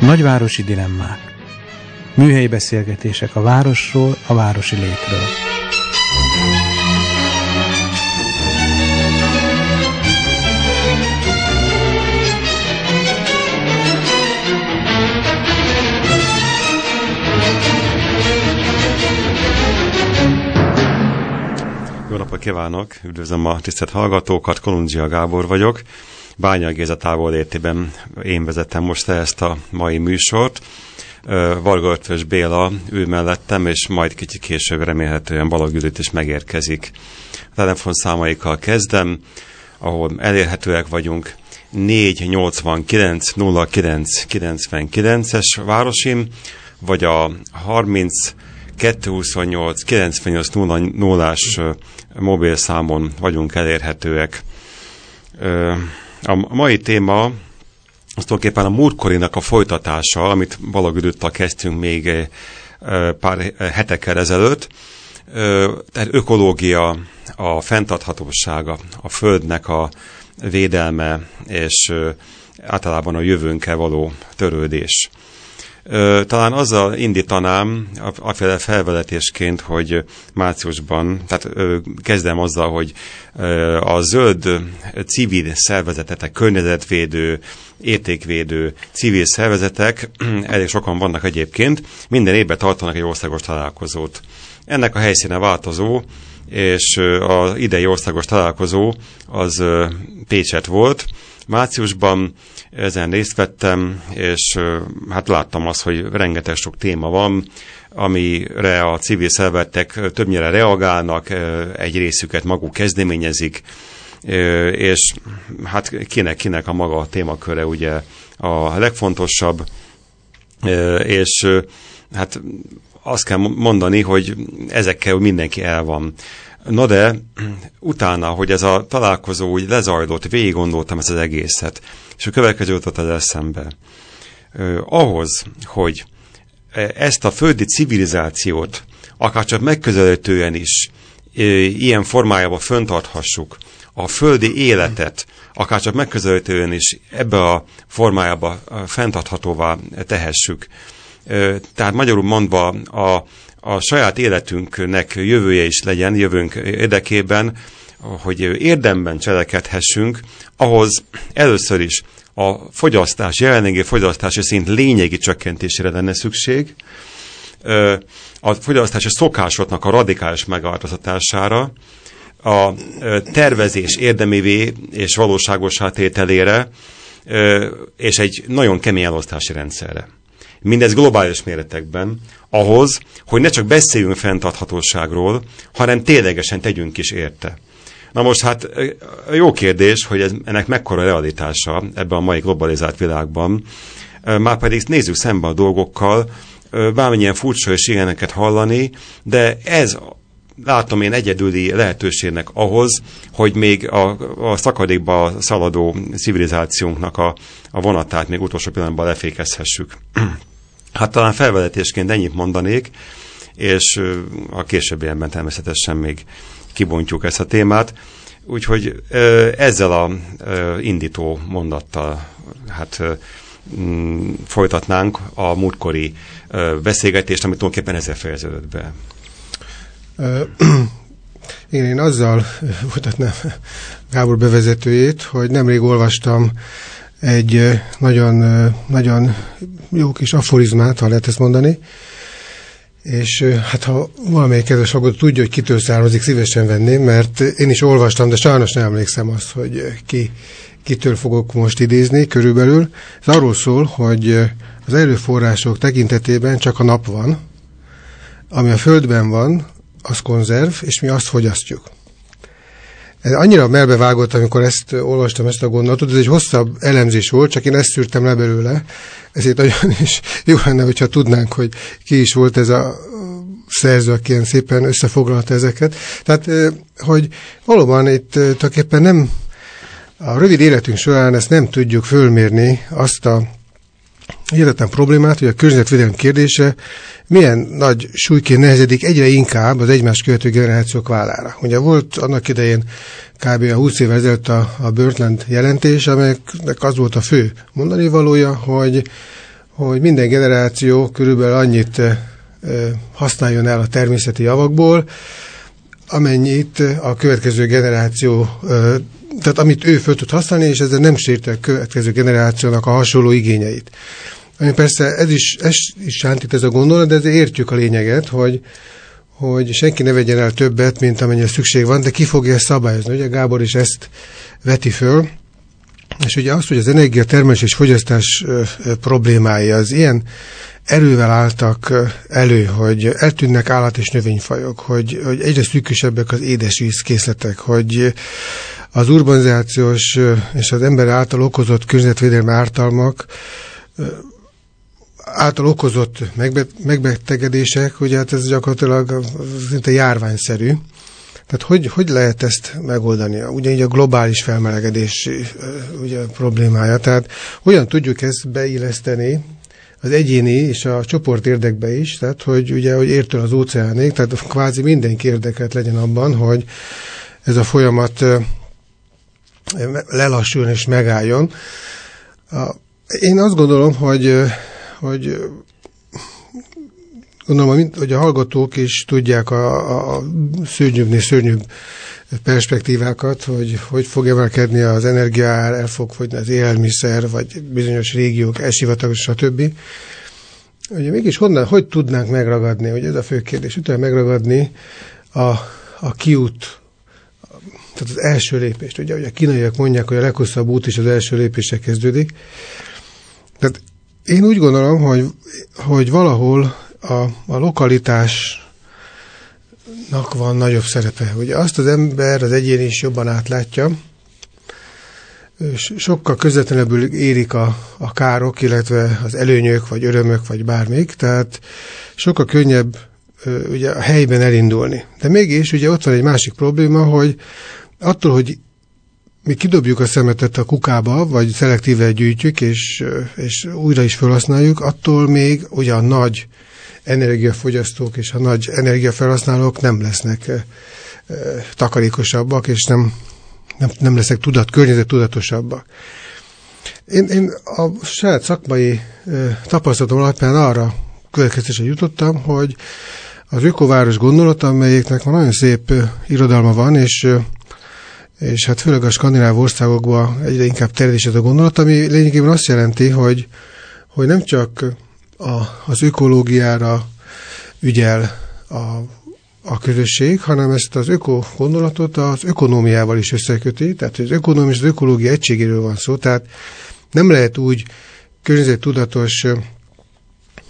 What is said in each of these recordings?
Nagyvárosi dilemmák. Műhelyi beszélgetések a városról, a városi létről. Jó napot kívánok! Üdvözlöm a tisztelt hallgatókat, Kolundzsia Gábor vagyok. Bánya Géza távol értében én vezetem most ezt a mai műsort. Varga Ötvös Béla ő mellettem, és majd kicsit később remélhetően Balog Judit is megérkezik. A telefonszámaikkal kezdem, ahol elérhetőek vagyunk 489 09 99-es városim, vagy a 30 228 98 0-as mobil számon vagyunk elérhetőek. A mai téma az tulajdonképpen a múltkorinak a folytatása, amit Balagüdöttel kezdtünk még pár hetekkel ezelőtt. Tehát ökológia, a fenntarthatósága, a földnek a védelme, és általában a jövőnkkel való törődés. Talán azzal indítanám aféle felveletésként, hogy márciusban, tehát kezdem azzal, hogy a zöld civil szervezetek, környezetvédő, értékvédő civil szervezetek, elég sokan vannak egyébként, minden évben tartanak egy országos találkozót. Ennek a helyszíne változó, és az idei országos találkozó az Pécset volt. Márciusban ezen részt vettem, és hát láttam azt, hogy rengeteg sok téma van, amire a civil szervezetek többnyire reagálnak, egy részüket maguk kezdeményezik, és hát kinek-kinek a maga témaköre ugye a legfontosabb, és hát azt kell mondani, hogy ezekkel mindenki el van. Na de utána, hogy ez a találkozó úgy lezajlott, végig gondoltam ezt az egészet, és a következő jutott az eszembe. Ahhoz, hogy ezt a földi civilizációt akár megközelítően is ilyen formájában föntarthassuk, a földi életet akár megközelítően is ebbe a formájába fenntarthatóvá tehessük. Tehát magyarul mondva a, a saját életünknek jövője is legyen, jövőnk érdekében, hogy érdemben cselekedhessünk, ahhoz először is a fogyasztás, jelenlegi fogyasztási szint lényegi csökkentésére lenne szükség, a fogyasztási szokásoknak a radikális megváltoztatására, a tervezés érdemévé és valóságos tételére, és egy nagyon kemény elosztási rendszerre. Mindez globális méretekben, ahhoz, hogy ne csak beszéljünk fenntarthatóságról, hanem ténylegesen tegyünk is érte. Na most hát jó kérdés, hogy ez, ennek mekkora realitása ebben a mai globalizált világban. Már pedig nézzük szembe a dolgokkal, bármilyen furcsa és ilyeneket hallani, de ez látom én egyedüli lehetőségnek ahhoz, hogy még a, a szakadékba szaladó civilizációnknak a, a vonatát még utolsó pillanatban lefékezhessük. Hát talán felvezetésként ennyit mondanék, és a későbbiekben természetesen még kibontjuk ezt a témát. Úgyhogy ezzel a indító mondattal hát mm, folytatnánk a múltkori beszélgetést, amit tulajdonképpen ezzel fejeződött be. Én, én azzal folytatnám Gábor bevezetőjét, hogy nemrég olvastam egy nagyon, nagyon jó kis aforizmát, ha lehet ezt mondani, és hát ha valamelyik kedves hallgató tudja, hogy kitől származik, szívesen venném, mert én is olvastam, de sajnos nem emlékszem azt, hogy ki, kitől fogok most idézni körülbelül. Ez arról szól, hogy az erőforrások tekintetében csak a nap van, ami a Földben van, az konzerv, és mi azt fogyasztjuk. Ez annyira melbevágott, amikor ezt olvastam, ezt a gondolatot, ez egy hosszabb elemzés volt, csak én ezt szűrtem le belőle, ezért nagyon is jó lenne, hogyha tudnánk, hogy ki is volt ez a szerző, aki ilyen szépen összefoglalta ezeket. Tehát, hogy valóban itt tulajdonképpen nem a rövid életünk során ezt nem tudjuk fölmérni, azt a hihetetlen problémát, hogy a környezetvédelem kérdése milyen nagy súlyként nehezedik egyre inkább az egymás követő generációk vállára. Ugye volt annak idején kb. a 20 évvel ezelőtt a, a Birdland jelentés, amelynek az volt a fő mondani valója, hogy, hogy minden generáció körülbelül annyit e, használjon el a természeti javakból, amennyit a következő generáció e, tehát amit ő föl tud használni, és ezzel nem sérti a következő generációnak a hasonló igényeit. Ami persze ez is, ez is sántít ez a gondolat, de ezért értjük a lényeget, hogy, hogy senki ne vegyen el többet, mint amennyire szükség van, de ki fogja ezt szabályozni. Ugye Gábor is ezt veti föl, és ugye azt, hogy az energiatermelés és fogyasztás problémái az ilyen erővel álltak elő, hogy eltűnnek állat- és növényfajok, hogy, hogy egyre szűkösebbek az édesvízkészletek, hogy az urbanizációs és az ember által okozott környezetvédelmi ártalmak által okozott megbetegedések, ugye hát ez gyakorlatilag szinte járványszerű. Tehát hogy, hogy lehet ezt megoldani? Ugyanígy a globális felmelegedés ugye, problémája. Tehát hogyan tudjuk ezt beilleszteni az egyéni és a csoport érdekbe is, tehát hogy ugye, hogy értől az óceánig, tehát kvázi mindenki érdekelt legyen abban, hogy ez a folyamat lelassuljon és megálljon. Én azt gondolom, hogy, hogy gondolom, hogy a hallgatók is tudják a, a szörnyűbbnél szörnyűbb perspektívákat, hogy hogy fog emelkedni az energiaár, el fog fogyni az élelmiszer, vagy bizonyos régiók, elsivatagos, stb. Ugye mégis honnan, hogy tudnánk megragadni, hogy ez a fő kérdés, utána megragadni a, a kiút tehát az első lépést. Ugye, ugye a kínaiak mondják, hogy a leghosszabb út is az első lépése kezdődik. Tehát én úgy gondolom, hogy, hogy valahol a, a lokalitásnak van nagyobb szerepe. Ugye azt az ember, az egyén is jobban átlátja, és sokkal közvetlenebbül érik a, a károk, illetve az előnyök, vagy örömök, vagy bármik, tehát sokkal könnyebb ugye a helyben elindulni. De mégis ugye ott van egy másik probléma, hogy attól, hogy mi kidobjuk a szemetet a kukába, vagy szelektíve gyűjtjük, és, és újra is felhasználjuk, attól még ugye a nagy energiafogyasztók és a nagy energiafelhasználók nem lesznek takarékosabbak, és nem, nem, nem lesznek tudat, környezet tudatosabbak. Én, én a saját szakmai tapasztalatom alapján arra következtésre jutottam, hogy az ökováros gondolata, amelyeknek van nagyon szép irodalma van, és és hát főleg a skandináv országokban egyre inkább terjed ez a gondolat, ami lényegében azt jelenti, hogy, hogy nem csak a, az ökológiára ügyel a, a közösség, hanem ezt az öko gondolatot az ökonómiával is összeköti, tehát az ökonómia és az ökológia egységéről van szó, tehát nem lehet úgy környezettudatos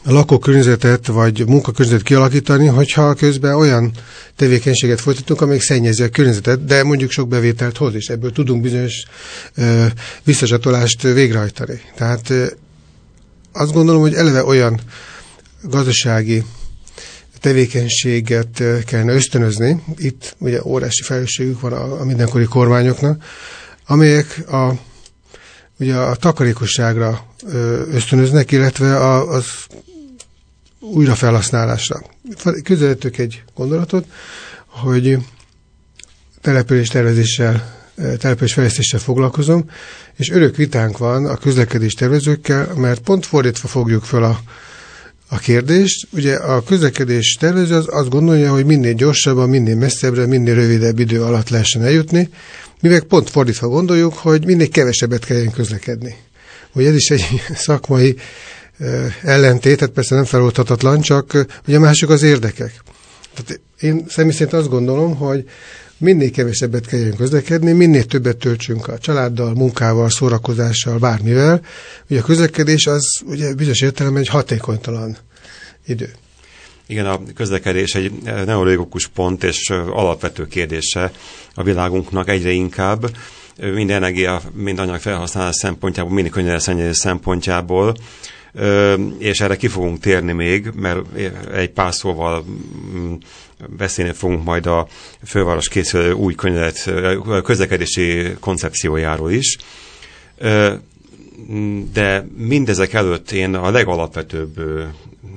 lakókörnyezetet vagy munkakörnyezetet kialakítani, hogyha közben olyan tevékenységet folytatunk, amelyik szennyezi a környezetet, de mondjuk sok bevételt hoz, és ebből tudunk bizonyos ö, visszacsatolást végrehajtani. Tehát ö, azt gondolom, hogy eleve olyan gazdasági tevékenységet kellene ösztönözni, itt ugye órási felelősségük van a, a mindenkori kormányoknak, amelyek a, ugye a takarékosságra ösztönöznek, illetve a, az újrafelhasználásra. Közöttük egy gondolatot, hogy település tervezéssel, település fejlesztéssel foglalkozom, és örök vitánk van a közlekedés tervezőkkel, mert pont fordítva fogjuk fel a, a kérdést. Ugye a közlekedés tervező az azt gondolja, hogy minél gyorsabban, minél messzebbre, minél rövidebb idő alatt lehessen eljutni, mivel pont fordítva gondoljuk, hogy minél kevesebbet kelljen közlekedni. Hogy ez is egy szakmai ellentét, tehát persze nem feloldhatatlan, csak ugye mások az érdekek. Tehát én személy szerint azt gondolom, hogy minél kevesebbet kelljen közlekedni, minél többet töltsünk a családdal, munkával, szórakozással, bármivel. Ugye a közlekedés az ugye bizonyos értelemben egy hatékonytalan idő. Igen, a közlekedés egy neurologikus pont és alapvető kérdése a világunknak egyre inkább. Mind energia, mind anyag felhasználás szempontjából, mind környezetszennyezés szempontjából és erre ki fogunk térni még, mert egy pár szóval mm, beszélni fogunk majd a főváros készülő új könyvet, közlekedési koncepciójáról is. De mindezek előtt én a legalapvetőbb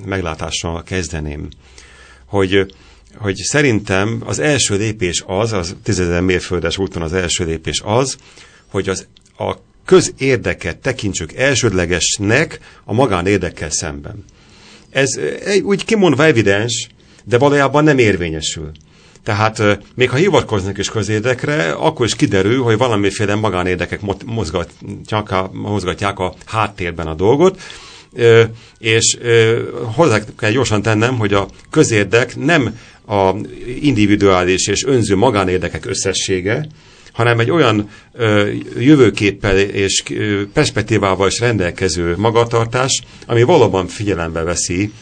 meglátással kezdeném, hogy hogy szerintem az első lépés az, az tizezer mérföldes úton az első lépés az, hogy az, a közérdeket tekintsük elsődlegesnek a magánérdekkel szemben. Ez úgy kimondva evidens, de valójában nem érvényesül. Tehát még ha hivatkoznak is közérdekre, akkor is kiderül, hogy valamiféle magánérdekek mozgatják a, mozgatják a háttérben a dolgot, és hozzá kell gyorsan tennem, hogy a közérdek nem a individuális és önző magánérdekek összessége, hanem egy olyan ö, jövőképpel és ö, perspektívával is rendelkező magatartás, ami valóban figyelembe veszi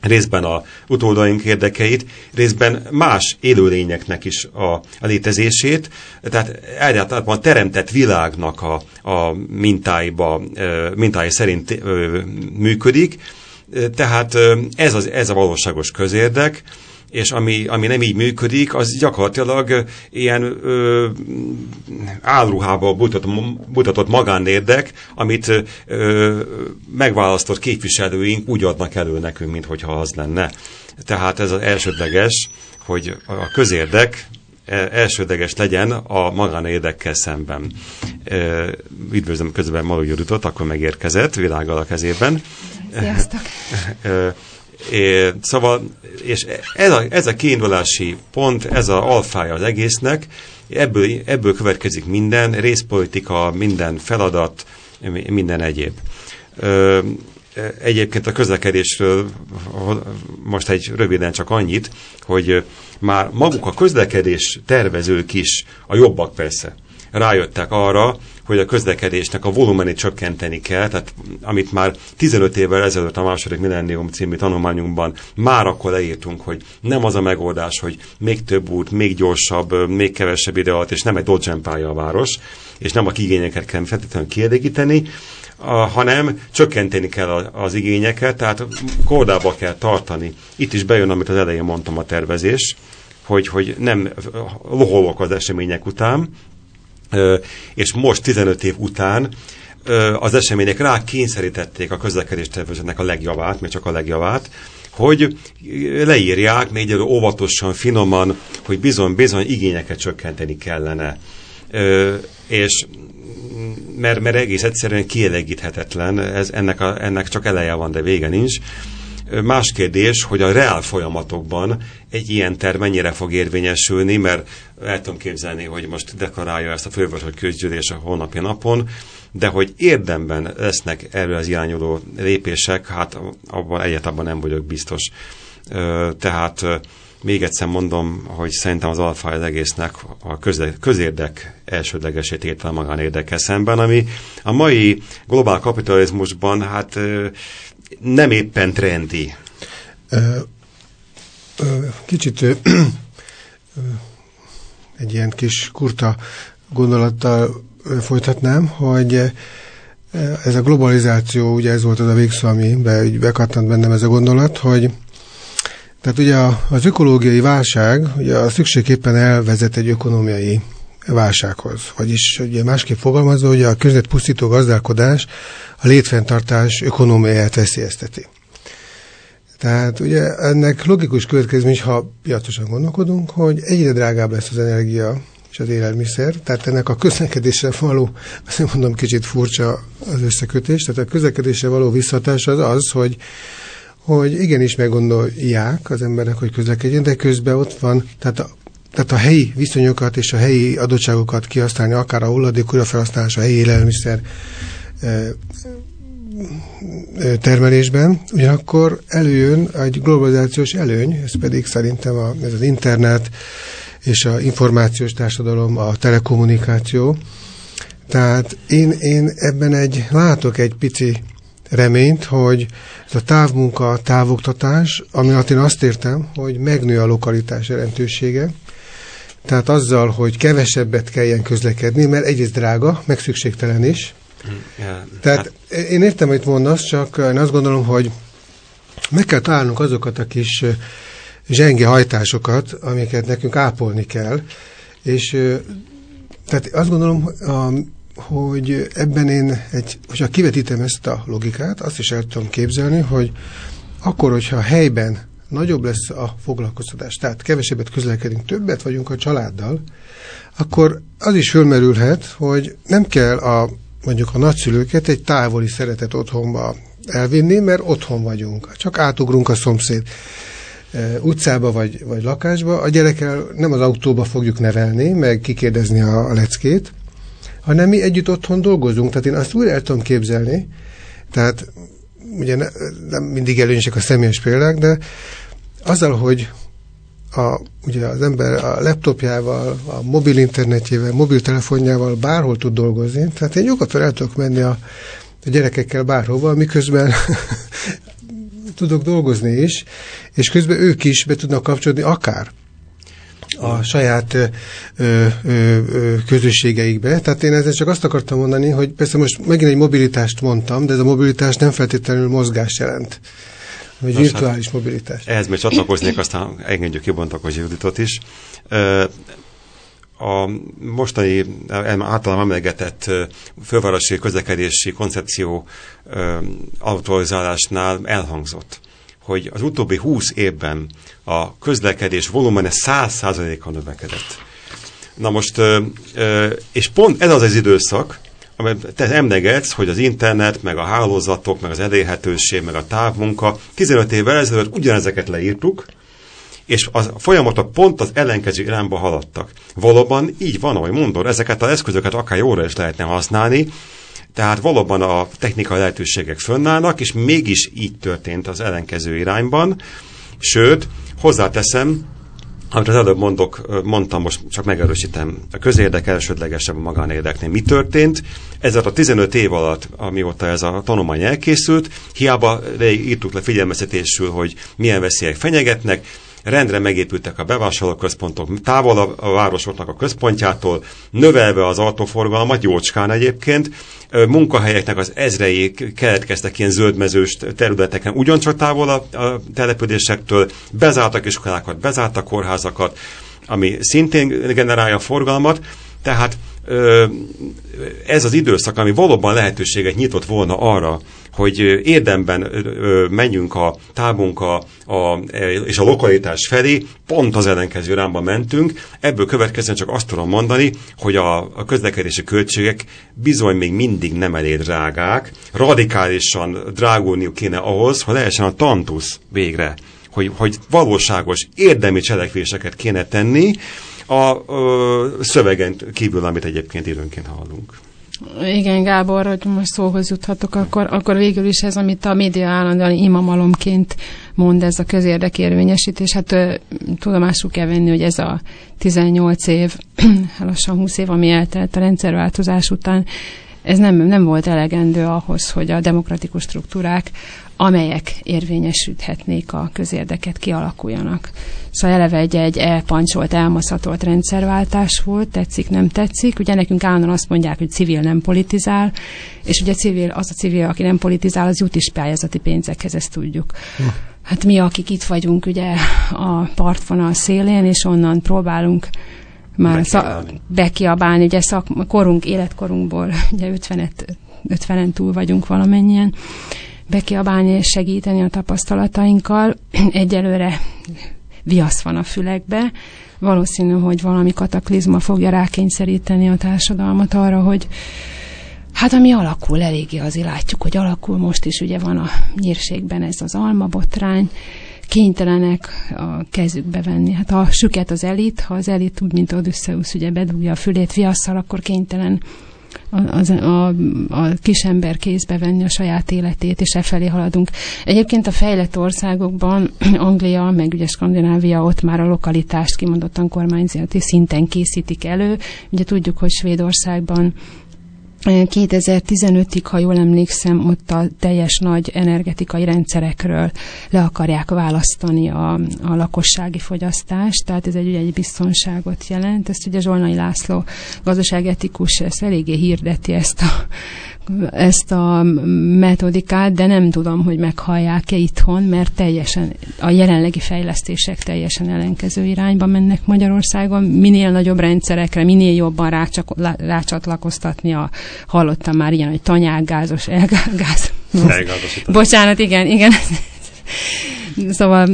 részben a utódaink érdekeit, részben más élőlényeknek is a, a létezését, tehát egyáltalán a teremtett világnak a, a mintáiba, mintái szerint működik, tehát ez, az, ez a valóságos közérdek, és ami, ami nem így működik, az gyakorlatilag ilyen ö, álruhába mutatott, mutatott magánérdek, amit ö, megválasztott képviselőink úgy adnak elő nekünk, mintha az lenne. Tehát ez az elsődleges, hogy a közérdek e, elsődleges legyen a magánérdekkel szemben. Üdvözlöm közben Maló Juditot, akkor megérkezett, világgal a kezében. Sziasztok! É, szóval, és ez a, ez a kiindulási pont, ez az alfája az egésznek, ebből, ebből következik minden, részpolitika, minden feladat, minden egyéb. Ö, egyébként a közlekedésről most egy röviden csak annyit, hogy már maguk a közlekedés tervezők is, a jobbak persze, rájöttek arra, hogy a közlekedésnek a volumenét csökkenteni kell, tehát amit már 15 évvel ezelőtt a második millennium című tanulmányunkban már akkor leírtunk, hogy nem az a megoldás, hogy még több út, még gyorsabb, még kevesebb alatt, és nem egy Dodge pálya a város, és nem a igényeket kell feltétlenül kielégíteni, hanem csökkenteni kell az igényeket, tehát kordába kell tartani. Itt is bejön, amit az elején mondtam a tervezés, hogy, hogy nem loholok az események után, és most 15 év után az események rá kényszerítették a közlekedés tervezőnek a legjavát, még csak a legjavát, hogy leírják még óvatosan, finoman, hogy bizony-bizony igényeket csökkenteni kellene. És mert, mert egész egyszerűen kielegíthetetlen, ez, ennek, a, ennek csak eleje van, de vége nincs. Más kérdés, hogy a reál folyamatokban egy ilyen terv mennyire fog érvényesülni, mert el tudom képzelni, hogy most deklarálja ezt a fővárosi közgyűlés a holnapi napon, de hogy érdemben lesznek erről az irányuló lépések, hát abban egyáltalán nem vagyok biztos. Tehát még egyszer mondom, hogy szerintem az alfa az egésznek a közérdek elsődlegesét értel magánérdekkel szemben, ami a mai globál kapitalizmusban hát nem éppen trendi. Kicsit egy ilyen kis kurta gondolattal folytatnám, hogy ez a globalizáció, ugye ez volt az a végszó, ami be, bekattant bennem ez a gondolat, hogy tehát ugye az ökológiai válság ugye a szükségképpen elvezet egy ökonomiai válsághoz. Vagyis ugye másképp fogalmazva, hogy a pusztító gazdálkodás a létfenntartás ökonómiáját veszélyezteti. Tehát ugye ennek logikus következmény, ha piacosan gondolkodunk, hogy egyre drágább lesz az energia és az élelmiszer, tehát ennek a közlekedésre való, azt mondom kicsit furcsa az összekötés, tehát a közlekedésre való visszatás az az, hogy hogy igenis meggondolják az emberek, hogy közlekedjen, de közben ott van, tehát a, tehát a helyi viszonyokat és a helyi adottságokat kihasználni, akár a hulladék újrafelhasználás, a helyi élelmiszer termelésben, ugyanakkor előjön egy globalizációs előny, ez pedig szerintem a, ez az internet és a információs társadalom, a telekommunikáció. Tehát én, én ebben egy, látok egy pici reményt, hogy ez a távmunka, távoktatás, ami alatt én azt értem, hogy megnő a lokalitás jelentősége, tehát azzal, hogy kevesebbet kelljen közlekedni, mert egyrészt drága, meg szükségtelen is. Tehát hát... én értem, hogy mondasz, csak én azt gondolom, hogy meg kell találnunk azokat a kis zsenge hajtásokat, amiket nekünk ápolni kell, és tehát azt gondolom, hogy ebben én, egy, hogyha kivetítem ezt a logikát, azt is el tudom képzelni, hogy akkor, hogyha helyben nagyobb lesz a foglalkoztatás, tehát kevesebbet közlekedünk, többet vagyunk a családdal, akkor az is fölmerülhet, hogy nem kell a, mondjuk a nagyszülőket egy távoli szeretet otthonba elvinni, mert otthon vagyunk. Csak átugrunk a szomszéd e, utcába vagy, vagy lakásba. A gyerekkel nem az autóba fogjuk nevelni, meg kikérdezni a, a leckét, hanem mi együtt otthon dolgozunk. Tehát én azt úgy el tudom képzelni, tehát ugye ne, nem mindig előnyösek a személyes példák, de azzal, hogy a, ugye az ember a laptopjával, a mobil internetjével, mobiltelefonjával bárhol tud dolgozni, tehát én nyugodtan el tudok menni a, a gyerekekkel bárhova, miközben tudok dolgozni is, és közben ők is be tudnak kapcsolódni akár a saját ö, ö, ö, közösségeikbe. Tehát én ezzel csak azt akartam mondani, hogy persze most megint egy mobilitást mondtam, de ez a mobilitás nem feltétlenül mozgás jelent vagy virtuális hát, mobilitás. Ehhez még csatlakoznék, aztán engedjük kibontakozni Juditot is. A mostani általán emlegetett fővárosi közlekedési koncepció autorizálásnál elhangzott, hogy az utóbbi 20 évben a közlekedés volumene 100%-kal növekedett. Na most, és pont ez az az időszak, te emlegetsz, hogy az internet, meg a hálózatok, meg az elérhetőség, meg a távmunka, 15 évvel ezelőtt ugyanezeket leírtuk, és a folyamatok pont az ellenkező irányba haladtak. Valóban így van, ahogy mondod, ezeket az eszközöket akár jóra is lehetne használni, tehát valóban a technikai lehetőségek fönnállnak, és mégis így történt az ellenkező irányban. Sőt, hozzáteszem, amit az előbb mondok, mondtam, most csak megerősítem, a közérdek elsődlegesebb a magánérdeknél. Mi történt? Ez a 15 év alatt, amióta ez a tanulmány elkészült, hiába írtuk le figyelmeztetésül, hogy milyen veszélyek fenyegetnek, rendre megépültek a bevásárlóközpontok távol a, városoknak a központjától, növelve az autóforgalmat, jócskán egyébként, munkahelyeknek az ezrei keletkeztek ilyen zöldmezős területeken, ugyancsak távol a, településektől, bezártak iskolákat, bezártak kórházakat, ami szintén generálja forgalmat, tehát ez az időszak, ami valóban lehetőséget nyitott volna arra, hogy érdemben menjünk a távunk a, a, és a lokalitás felé, pont az ellenkező rámba mentünk. Ebből következően csak azt tudom mondani, hogy a, a közlekedési költségek bizony még mindig nem elég drágák, radikálisan drágulniuk kéne ahhoz, hogy lehessen a tantusz végre, hogy, hogy valóságos, érdemi cselekvéseket kéne tenni, a, a szövegen kívül, amit egyébként időnként hallunk. Igen, Gábor, hogy most szóhoz juthatok, akkor, akkor végül is ez, amit a média állandóan imamalomként mond, ez a közérdekérvényesítés, hát ö, tudomásul kell venni, hogy ez a 18 év, lassan 20 év, ami eltelt a rendszerváltozás után, ez nem, nem volt elegendő ahhoz, hogy a demokratikus struktúrák, amelyek érvényesíthetnék a közérdeket, kialakuljanak. Szóval eleve egy, egy elpancsolt, elmaszatolt rendszerváltás volt, tetszik, nem tetszik. Ugye nekünk állandóan azt mondják, hogy civil nem politizál, és ugye civil, az a civil, aki nem politizál, az jut is pályázati pénzekhez, ezt tudjuk. Hm. Hát mi, akik itt vagyunk ugye a partvonal szélén, és onnan próbálunk már bekiabálni, szak, bekiabálni ugye szak, korunk, életkorunkból, ugye 50 50 túl vagyunk valamennyien, bekiabálni és segíteni a tapasztalatainkkal. Egyelőre viasz van a fülekbe. Valószínű, hogy valami kataklizma fogja rákényszeríteni a társadalmat arra, hogy Hát ami alakul, eléggé azért látjuk, hogy alakul most is, ugye van a nyírségben ez az almabotrány, kénytelenek a kezükbe venni. Hát ha süket az elit, ha az elit úgy, mint Odysseus, ugye bedugja a fülét viasszal, akkor kénytelen a, a, a kisember kézbe venni a saját életét, és e felé haladunk. Egyébként a fejlett országokban, Anglia, meg ugye Skandinávia, ott már a lokalitást kimondottan kormányzati szinten készítik elő. Ugye tudjuk, hogy Svédországban 2015-ig, ha jól emlékszem, ott a teljes nagy energetikai rendszerekről le akarják választani a, a lakossági fogyasztást, tehát ez egy, ugye egy biztonságot jelent. Ezt ugye Zsolnai László gazdaságetikus ezt eléggé hirdeti ezt a ezt a metodikát, de nem tudom, hogy meghallják-e itthon, mert teljesen a jelenlegi fejlesztések teljesen ellenkező irányba mennek Magyarországon. Minél nagyobb rendszerekre, minél jobban rácsak, rácsatlakoztatni a, hallottam már ilyen, hogy tanyággázos, elgáz. Bocsánat, igen, igen. Szóval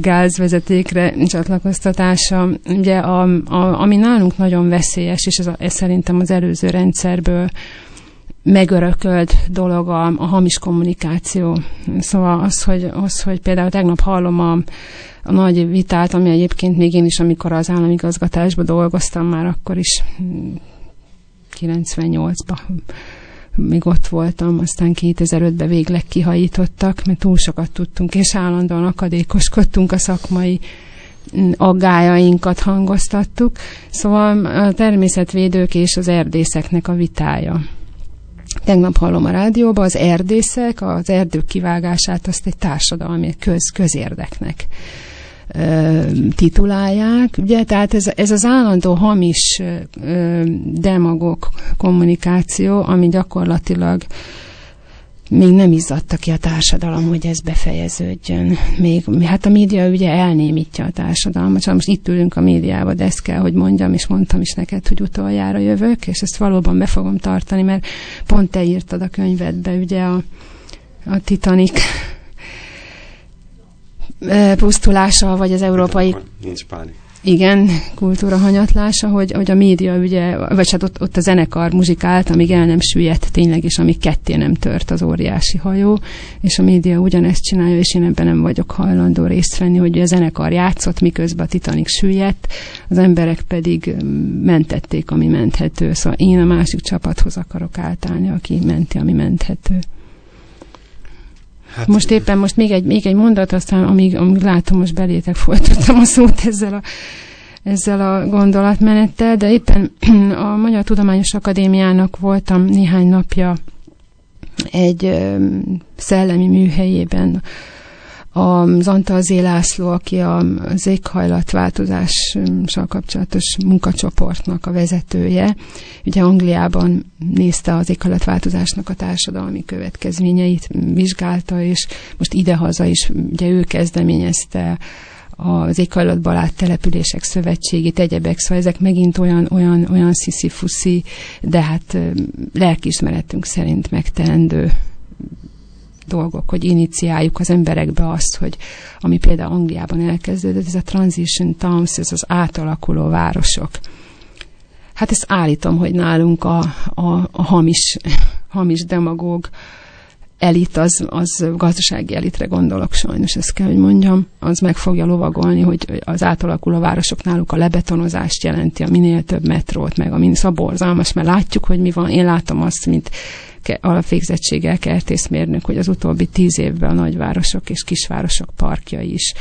gázvezetékre csatlakoztatása, ugye a, a, ami nálunk nagyon veszélyes, és ez, a, ez szerintem az előző rendszerből megörökölt dolog a, a hamis kommunikáció. Szóval az hogy, az, hogy például tegnap hallom a, a nagy vitát, ami egyébként még én is, amikor az államigazgatásban dolgoztam, már akkor is 98-ban még ott voltam, aztán 2005-ben végleg kihajítottak, mert túl sokat tudtunk, és állandóan akadékoskodtunk a szakmai aggájainkat hangoztattuk. Szóval a természetvédők és az erdészeknek a vitája. Tegnap hallom a rádióban, az erdészek az erdők kivágását azt egy társadalmi köz, közérdeknek titulálják, ugye, tehát ez, ez az állandó hamis demagok kommunikáció, ami gyakorlatilag még nem izzadta ki a társadalom, hogy ez befejeződjön. Még, hát a média ugye elnémítja a társadalmat, most itt ülünk a médiába, de ezt kell, hogy mondjam, és mondtam is neked, hogy utoljára jövök, és ezt valóban be fogom tartani, mert pont te írtad a könyvedbe, ugye a, a Titanic pusztulása, vagy az európai... Nincs pánik. Igen, kultúra hanyatlása, hogy, hogy a média ugye, vagy hát ott, ott a zenekar muzsikált, amíg el nem süllyedt tényleg, és amíg ketté nem tört az óriási hajó, és a média ugyanezt csinálja, és én ebben nem vagyok hajlandó részt venni, hogy a zenekar játszott, miközben a Titanic süllyedt, az emberek pedig mentették, ami menthető. Szóval én a másik csapathoz akarok átállni, aki menti, ami menthető. Hát, most éppen most még egy, még egy mondat, aztán amíg, amíg látom, most belétek folytattam a szót ezzel a, ezzel a gondolatmenettel, de éppen a Magyar Tudományos Akadémiának voltam néhány napja egy szellemi műhelyében, az Antalzé László, aki az éghajlatváltozással kapcsolatos munkacsoportnak a vezetője, ugye Angliában nézte az éghajlatváltozásnak a társadalmi következményeit, vizsgálta, és most idehaza is ugye ő kezdeményezte az éghajlatbarát települések szövetségét, egyebek, szóval ezek megint olyan, olyan, olyan sziszi-fuszi, de hát lelkismeretünk szerint megteendő dolgok, hogy iniciáljuk az emberekbe azt, hogy ami például Angliában elkezdődött, ez a transition towns, ez az átalakuló városok. Hát ezt állítom, hogy nálunk a, a, a hamis, hamis demagóg elit, az, az gazdasági elitre gondolok sajnos, ezt kell, hogy mondjam, az meg fogja lovagolni, hogy az átalakuló városok náluk a lebetonozást jelenti, a minél több metrót, meg a minél szaborzalmas, mert látjuk, hogy mi van, én látom azt, mint alapvégzettséggel kertészmérnök, hogy az utóbbi tíz évben a nagyvárosok és kisvárosok parkjai is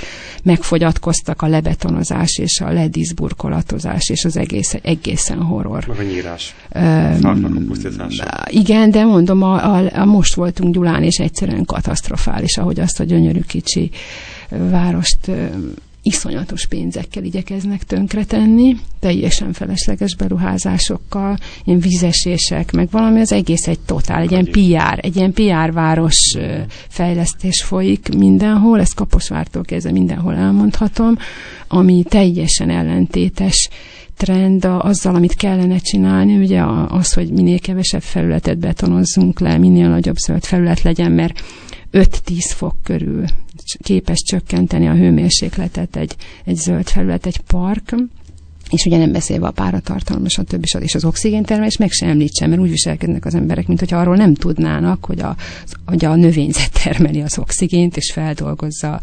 megfogyatkoztak a lebetonozás és a ledizburkolatozás, és az egész, egészen horror. Meg a nyírás. Um, igen, de mondom, a, a, a most voltunk Gyulán, és egyszerűen katasztrofális, ahogy azt a gyönyörű kicsi várost iszonyatos pénzekkel igyekeznek tönkretenni, teljesen felesleges beruházásokkal, ilyen vizesések, meg valami az egész egy totál, egy ilyen PR, egy ilyen PR város fejlesztés folyik mindenhol, ezt Kaposvártól kezdve mindenhol elmondhatom, ami teljesen ellentétes trend azzal, amit kellene csinálni, ugye az, hogy minél kevesebb felületet betonozzunk le, minél nagyobb zöld felület legyen, mert 5-10 fok körül képes csökkenteni a hőmérsékletet egy, egy zöld felület, egy park, és ugye nem beszélve a páratartalma, stb. és az oxigéntermelés meg sem említsem, mert úgy viselkednek az emberek, mint hogy arról nem tudnának, hogy a, hogy a növényzet termeli az oxigént, és feldolgozza a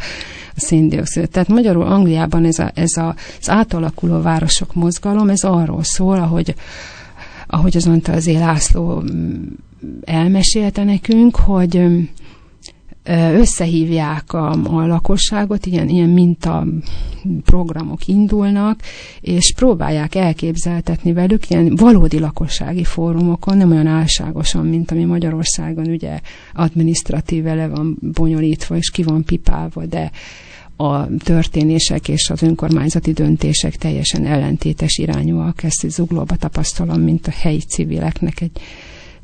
széndiokszidot. Tehát magyarul Angliában ez, a, ez a, az átalakuló városok mozgalom, ez arról szól, ahogy, ahogy az Antalzé László mm, elmesélte nekünk, hogy összehívják a, a lakosságot, ilyen, ilyen minta programok indulnak, és próbálják elképzeltetni velük ilyen valódi lakossági fórumokon, nem olyan álságosan, mint ami Magyarországon ugye administratív ele van bonyolítva, és ki van pipálva, de a történések és az önkormányzati döntések teljesen ellentétes irányúak. Ezt zuglóba tapasztalom, mint a helyi civileknek egy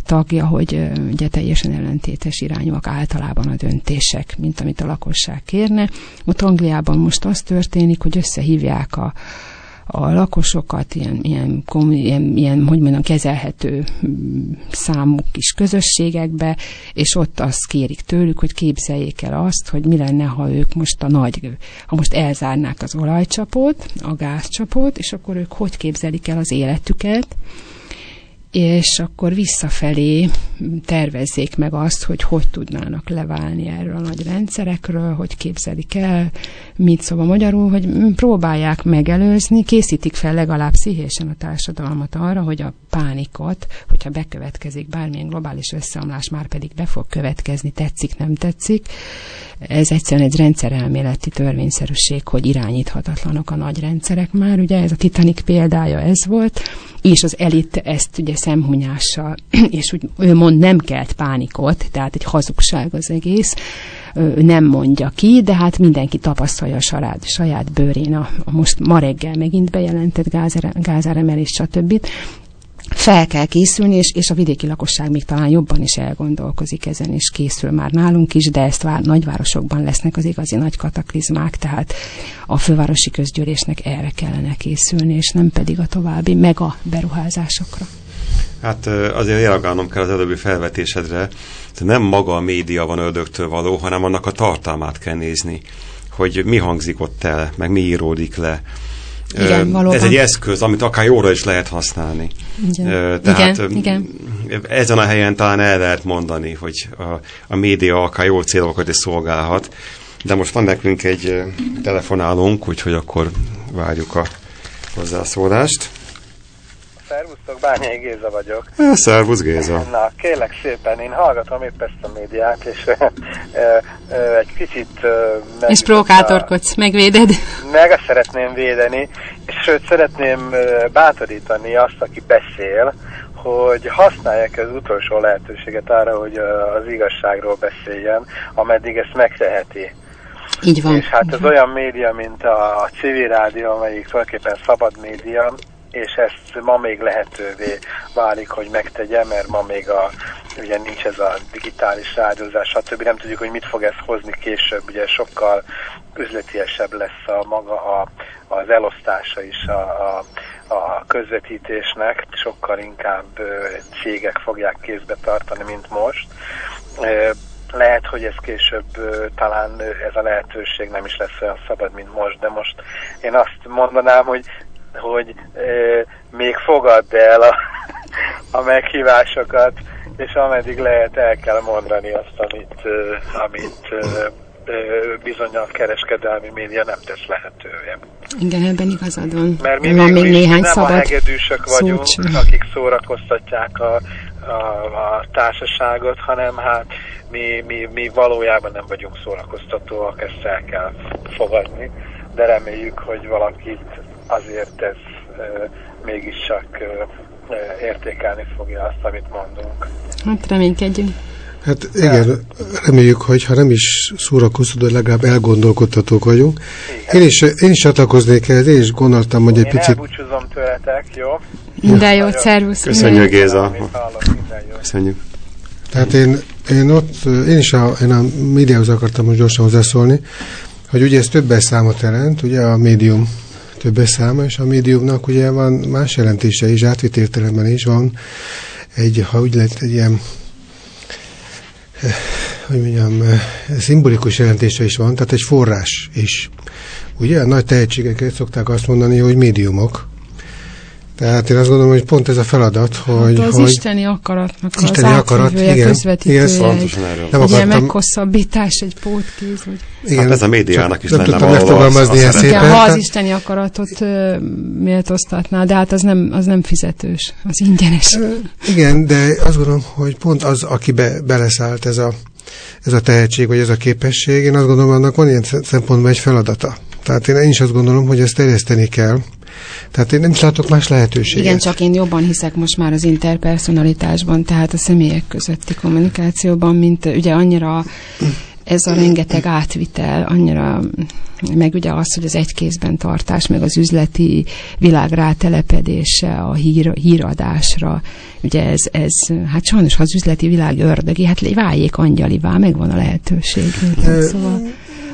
tagja, hogy ugye teljesen ellentétes irányúak általában a döntések, mint amit a lakosság kérne. Ott Angliában most az történik, hogy összehívják a, a lakosokat ilyen, ilyen, ilyen, ilyen, hogy mondjam, kezelhető mm, számú kis közösségekbe, és ott azt kérik tőlük, hogy képzeljék el azt, hogy mi lenne, ha ők most a nagy, ha most elzárnák az olajcsapot, a gázcsapot, és akkor ők hogy képzelik el az életüket, és akkor visszafelé tervezzék meg azt, hogy hogy tudnának leválni erről a nagy rendszerekről, hogy képzelik el, mit szóval magyarul, hogy próbálják megelőzni, készítik fel legalább pszichésen a társadalmat arra, hogy a pánikot, hogyha bekövetkezik bármilyen globális összeomlás, már pedig be fog következni, tetszik, nem tetszik, ez egyszerűen egy rendszerelméleti törvényszerűség, hogy irányíthatatlanok a nagy rendszerek már, ugye ez a Titanic példája ez volt, és az elit ezt ugye szemhunyással, és úgy ő mond nem kelt pánikot, tehát egy hazugság az egész, nem mondja ki, de hát mindenki tapasztalja a saját, saját bőrén a, a most ma reggel megint bejelentett gázáremelés, stb. Fel kell készülni, és, és a vidéki lakosság még talán jobban is elgondolkozik ezen, és készül már nálunk is, de ezt vár, nagyvárosokban lesznek az igazi nagy kataklizmák, tehát a fővárosi közgyűlésnek erre kellene készülni, és nem pedig a további mega beruházásokra. Hát azért reagálnom kell az előbbi felvetésedre, nem maga a média van ördögtől való, hanem annak a tartalmát kell nézni, hogy mi hangzik ott el, meg mi íródik le igen, valóban. Ez egy eszköz, amit akár jóra is lehet használni. Igen. Tehát igen, igen. ezen a helyen talán el lehet mondani, hogy a, a média akár jó célokat is szolgálhat. De most van nekünk egy telefonálónk, úgyhogy akkor várjuk a hozzászólást. Szervusztok, Bányai Géza vagyok. Ja, szervusz Géza. Na, kérlek szépen, én hallgatom épp ezt a médiát, és ö, ö, egy kicsit... Ö, és provokátorkodsz, megvéded? Meg szeretném védeni, és sőt szeretném bátorítani azt, aki beszél, hogy használják az utolsó lehetőséget arra, hogy az igazságról beszéljen, ameddig ezt megteheti. Így van. És hát az olyan média, mint a civil rádió, amelyik tulajdonképpen szabad média, és ezt ma még lehetővé válik, hogy megtegye, mert ma még a, ugye nincs ez a digitális rádiózás, stb. Nem tudjuk, hogy mit fog ez hozni később, ugye sokkal üzletiesebb lesz a maga a, az elosztása is a, a, a közvetítésnek, sokkal inkább cégek fogják kézbe tartani, mint most. Lehet, hogy ez később talán ez a lehetőség nem is lesz olyan szabad, mint most, de most én azt mondanám, hogy hogy e, még fogadd el a, a meghívásokat, és ameddig lehet el kell mondani azt, amit, e, amit e, bizony a kereskedelmi média nem tesz lehetővé. Igen, ebben igazad van. Mert mi van még néhány nem szabad a hegedűsök vagyunk, szócs. akik szórakoztatják a, a, a társaságot, hanem hát mi, mi, mi valójában nem vagyunk szórakoztatóak, ezt el kell fogadni, de reméljük, hogy valakit azért ez e, mégiscsak e, értékelni fogja azt, amit mondunk. Hát reménykedjünk. Hát igen, reméljük, hogy ha nem is szórakoztató, legalább elgondolkodtatók vagyunk. Én is, én is csatlakoznék ehhez, én is gondoltam, hogy egy én picit... Én elbúcsúzom tőletek, jó? Minden jó, szervusz. Köszönjük, Géza. Köszönjük. Tehát én, én ott, én is a, én a médiához akartam most gyorsan hozzászólni, hogy ugye ez többes számot jelent, ugye a médium többes száma, és a médiumnak ugye van más jelentése is, átvitt értelemben is van. Egy, ha úgy lehet, egy ilyen eh, hogy mondjam, eh, szimbolikus jelentése is van, tehát egy forrás is. Ugye? A nagy tehetségeket szokták azt mondani, hogy médiumok, tehát én azt gondolom, hogy pont ez a feladat, hogy... Hát az hogy isteni akaratnak isteni az akarat, igen, közvetítője. Igen. Nem egy ilyen akartam, meghosszabbítás, egy pótkéz. Vagy... igen, Hát ez a médiának is nem lenne tudtam megfogalmazni az- az szépen. Igen, ha az isteni akaratot ö, méltóztatná, de hát az nem, az nem fizetős, az ingyenes. Igen, de azt gondolom, hogy pont az, aki be, beleszállt ez a, ez a tehetség, vagy ez a képesség, én azt gondolom, annak van ilyen szempontból egy feladata. Tehát én, én is azt gondolom, hogy ezt terjeszteni kell. Tehát én nem is látok más lehetőséget. Igen, csak én jobban hiszek most már az interpersonalitásban, tehát a személyek közötti kommunikációban, mint ugye annyira ez a rengeteg átvitel annyira, meg ugye az, hogy az egykézben tartás, meg az üzleti világ rátelepedése a hír, híradásra, ugye ez, ez, hát sajnos ha az üzleti világ ördögi, hát váljék angyalivá, megvan a lehetőség. Szóval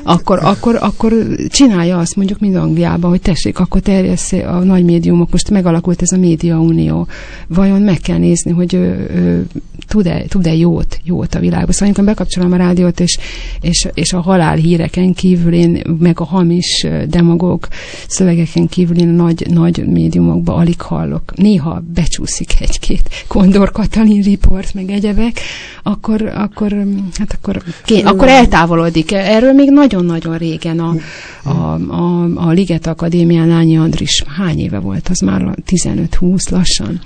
akkor, akkor, akkor csinálja azt mondjuk mind Angliában, hogy tessék, akkor terjessz a nagy médiumok, most megalakult ez a média unió. Vajon meg kell nézni, hogy ő, ő, tud-e, tud-e jót, jót a világban. Szóval amikor bekapcsolom a rádiót, és, és, és a halál híreken kívül én, meg a hamis demagóg szövegeken kívül én a nagy, nagy médiumokba alig hallok. Néha becsúszik egy-két Kondor Katalin report, meg egyebek, akkor, akkor, hát akkor, ké, akkor eltávolodik. Erről még nagyon-nagyon régen a, a, a, a Liget Akadémián Lányi Andris hány éve volt, az már 15-20 lassan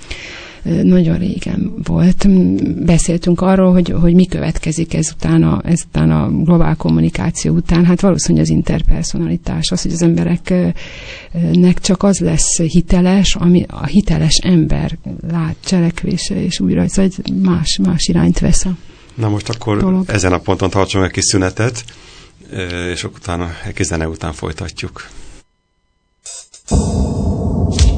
nagyon régen volt. Beszéltünk arról, hogy, hogy mi következik ezután a, ezután a globál kommunikáció után. Hát valószínűleg az interpersonalitás, az, hogy az embereknek csak az lesz hiteles, ami a hiteles ember lát cselekvése, és újra szóval egy más, más irányt vesz a Na most akkor dolog. ezen a ponton tartsunk egy kis szünetet, és utána egy zene után folytatjuk. Oh.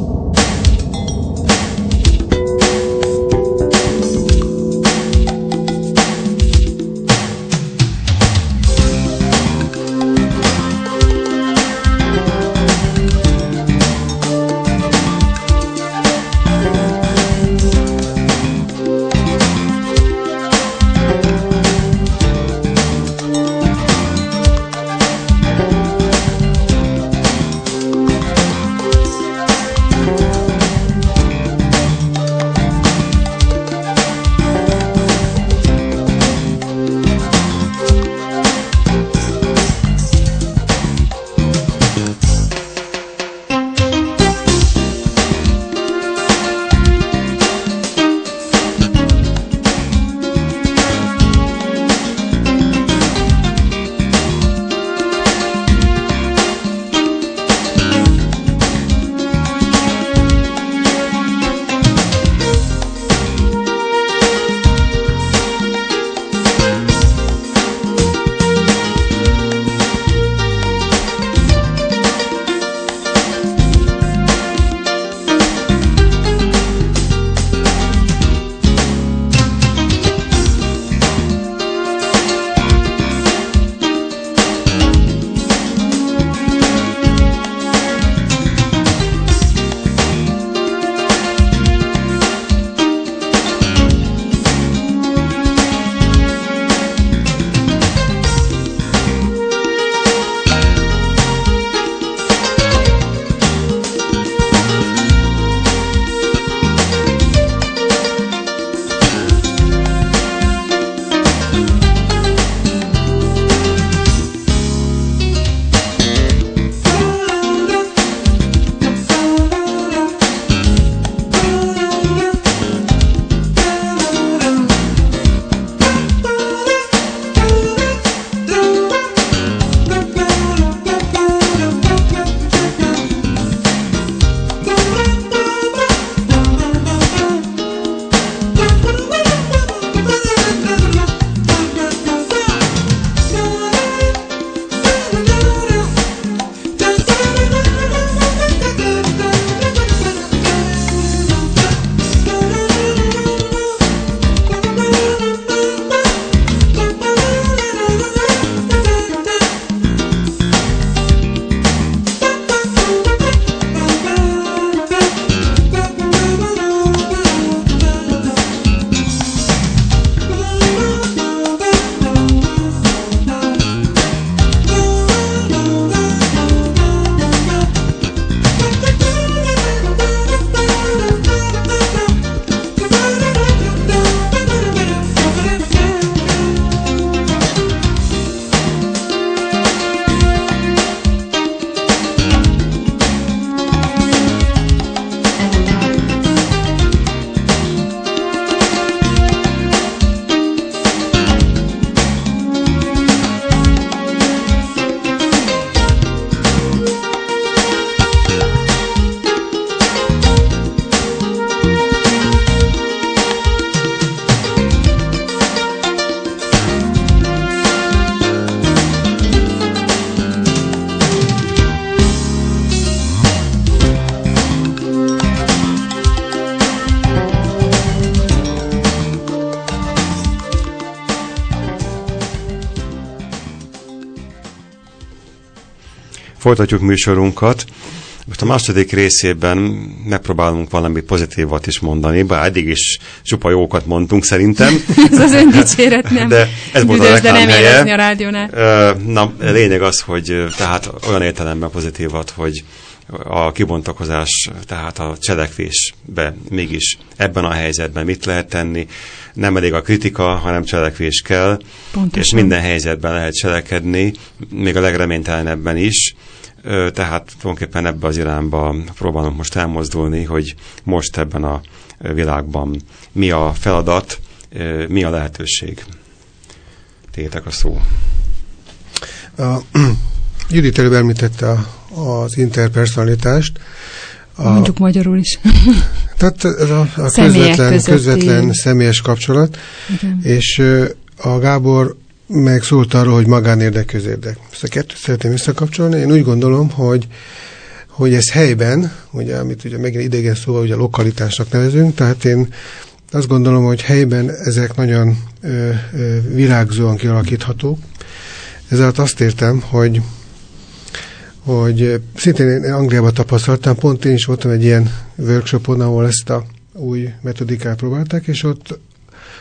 Folytatjuk műsorunkat. Most a második részében megpróbálunk valami pozitívat is mondani, bár eddig is csupa jókat mondtunk szerintem. ez az öndicséret nem. De ez volt a de nem helye. a rádiónál. Na, lényeg az, hogy tehát olyan értelemben pozitívat, hogy a kibontakozás, tehát a cselekvésbe mégis ebben a helyzetben mit lehet tenni. Nem elég a kritika, hanem cselekvés kell, Pontosan. és minden helyzetben lehet cselekedni, még a legreménytelenebben is. Tehát tulajdonképpen ebbe az irányba próbálunk most elmozdulni, hogy most ebben a világban mi a feladat, mi a lehetőség. Tétek a szó. A, Judit előbb említette a az interpersonalitást. A, Mondjuk magyarul is. Tehát ez a, a közvetlen, közvetlen személyes kapcsolat, Igen. és a Gábor meg szólt arról, hogy magánérdek, közérdek. Ezt a kettőt szeretném összekapcsolni. Én úgy gondolom, hogy hogy ez helyben, ugye, amit ugye megint idegen szóval ugye lokalitásnak nevezünk, tehát én azt gondolom, hogy helyben ezek nagyon ö, ö, virágzóan kialakíthatók. Ezzel azt értem, hogy hogy szintén én Angliában tapasztaltam, pont én is voltam egy ilyen workshopon, ahol ezt a új metodikát próbálták, és ott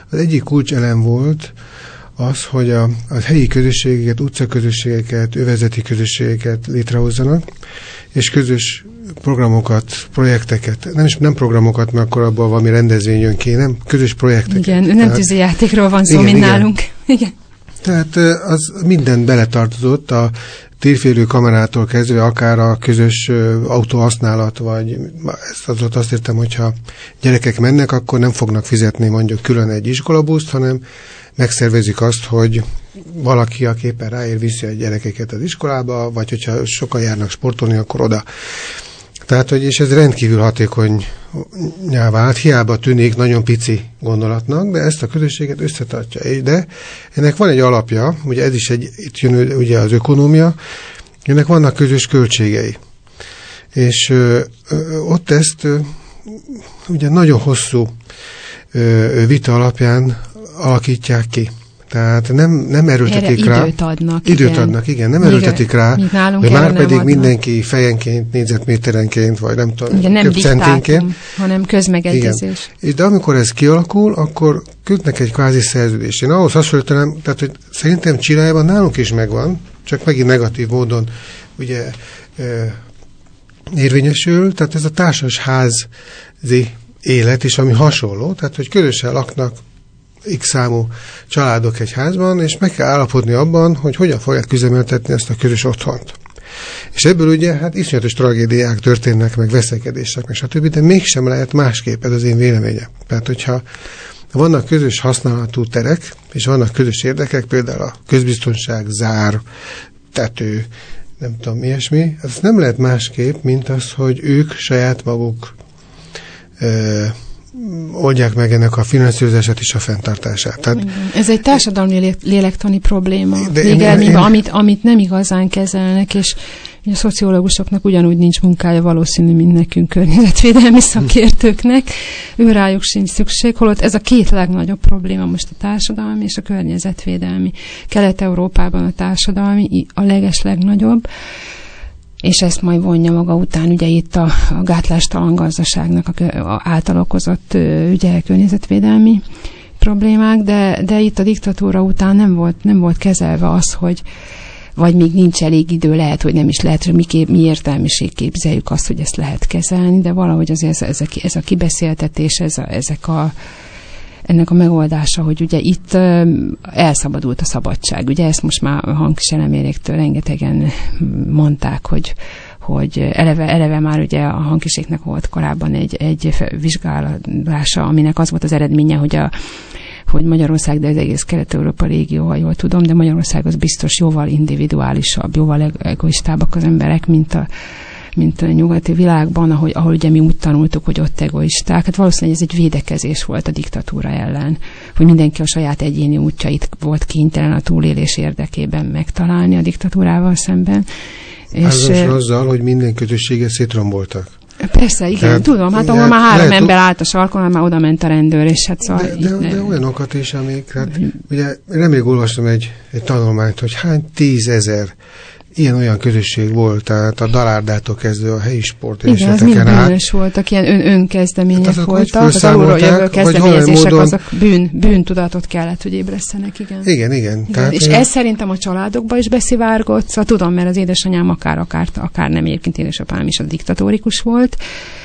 az egyik kulcselem volt az, hogy a, a helyi közösségeket, utcaközösségeket, övezeti közösségeket létrehozzanak, és közös programokat, projekteket, nem is nem programokat, mert akkor abban valami rendezvény jön ki, nem? Közös projekteket. Igen, nem Tehát, játékról van szó, igen, mint igen. nálunk. Igen. Tehát az minden beletartozott, a térférő kamerától kezdve akár a közös autóhasználat, vagy ezt az azt értem, hogyha gyerekek mennek, akkor nem fognak fizetni mondjuk külön egy iskolabuszt, hanem megszervezik azt, hogy valaki, aki éppen ráér, viszi a gyerekeket az iskolába, vagy hogyha sokan járnak sportolni, akkor oda. Tehát, hogy és ez rendkívül hatékony vált, hiába tűnik nagyon pici gondolatnak, de ezt a közösséget összetartja. De ennek van egy alapja, ugye ez is egy, itt jön ugye az ökonómia, ennek vannak közös költségei. És ö, ö, ott ezt ö, ugye nagyon hosszú ö, vita alapján alakítják ki. Tehát nem, nem erőltetik Erre rá. Időt adnak. Időt igen. adnak, igen. Nem erőltetik rá, hogy már pedig mindenki fejenként, négyzetméterenként, vagy nem tudom, igen, nem centénként. hanem közmegegyezés. Igen. De amikor ez kialakul, akkor kötnek egy kvázi szerződést. Én ahhoz hasonlítanám, tehát hogy szerintem Csirájában nálunk is megvan, csak megint negatív módon ugye e, érvényesül, tehát ez a társas házi élet is, ami hasonló, tehát hogy közösen laknak x számú családok egy házban, és meg kell állapodni abban, hogy hogyan fogják üzemeltetni ezt a közös otthont. És ebből ugye hát iszonyatos tragédiák történnek, meg veszekedések, meg stb., de mégsem lehet másképp, ez az én véleményem. Tehát, hogyha vannak közös használatú terek, és vannak közös érdekek, például a közbiztonság, zár, tető, nem tudom, ilyesmi, ez nem lehet másképp, mint az, hogy ők saját maguk oldják meg ennek a finanszírozását és a fenntartását. Tehát, Ez egy társadalmi lélektani probléma, de végelmiben, én, én, amit, amit nem igazán kezelnek, és a szociológusoknak ugyanúgy nincs munkája valószínű, mint nekünk környezetvédelmi szakértőknek, ő rájuk sincs szükség, holott ez a két legnagyobb probléma most a társadalmi és a környezetvédelmi. Kelet-Európában a társadalmi a leges legnagyobb, és ezt majd vonja maga után ugye itt a, a gátlástalan gazdaságnak a, a által okozott ugye környezetvédelmi problémák, de, de itt a diktatúra után nem volt, nem volt kezelve az, hogy vagy még nincs elég idő, lehet, hogy nem is lehet, hogy mi, kép, mi értelmiség képzeljük azt, hogy ezt lehet kezelni, de valahogy azért ez, ez, a, ez a kibeszéltetés, ez a, ezek a ennek a megoldása, hogy ugye itt elszabadult a szabadság. Ugye ezt most már a hangkiseleméréktől rengetegen mondták, hogy hogy eleve, eleve már ugye a hangkiséknek volt korábban egy, egy vizsgálása, aminek az volt az eredménye, hogy a hogy Magyarország, de az egész Kelet-Európa régió, ha jól tudom, de Magyarország az biztos jóval individuálisabb, jóval egoistábbak az emberek, mint a, mint a nyugati világban, ahogy, ahol ugye mi úgy tanultuk, hogy ott egoisták. Hát valószínűleg ez egy védekezés volt a diktatúra ellen, hogy mindenki a saját egyéni útjait volt kénytelen a túlélés érdekében megtalálni a diktatúrával szemben. És, azzal, hogy minden közösséget szétromboltak. Persze, igen, Tehát, tudom, hát ahol már három lehet, ember állt a sarkon, már oda ment a rendőr, és hát szóval... De, de, de olyanokat is, amik, hát, ugye nemrég olvastam egy, egy tanulmányt, hogy hány tízezer ilyen-olyan közösség volt, tehát a dalárdától kezdve a helyi sport Igen, az bűnös voltak, ilyen ön, önkezdemények hát voltak, az alulról jövő kezdeményezések, módon... azok bűn, bűntudatot kellett, hogy ébresztenek, igen. Igen, igen. igen. Tehát, és én... ez szerintem a családokba is beszivárgott, szóval tudom, mert az édesanyám akár, akár, akár nem egyébként édesapám is a diktatórikus volt,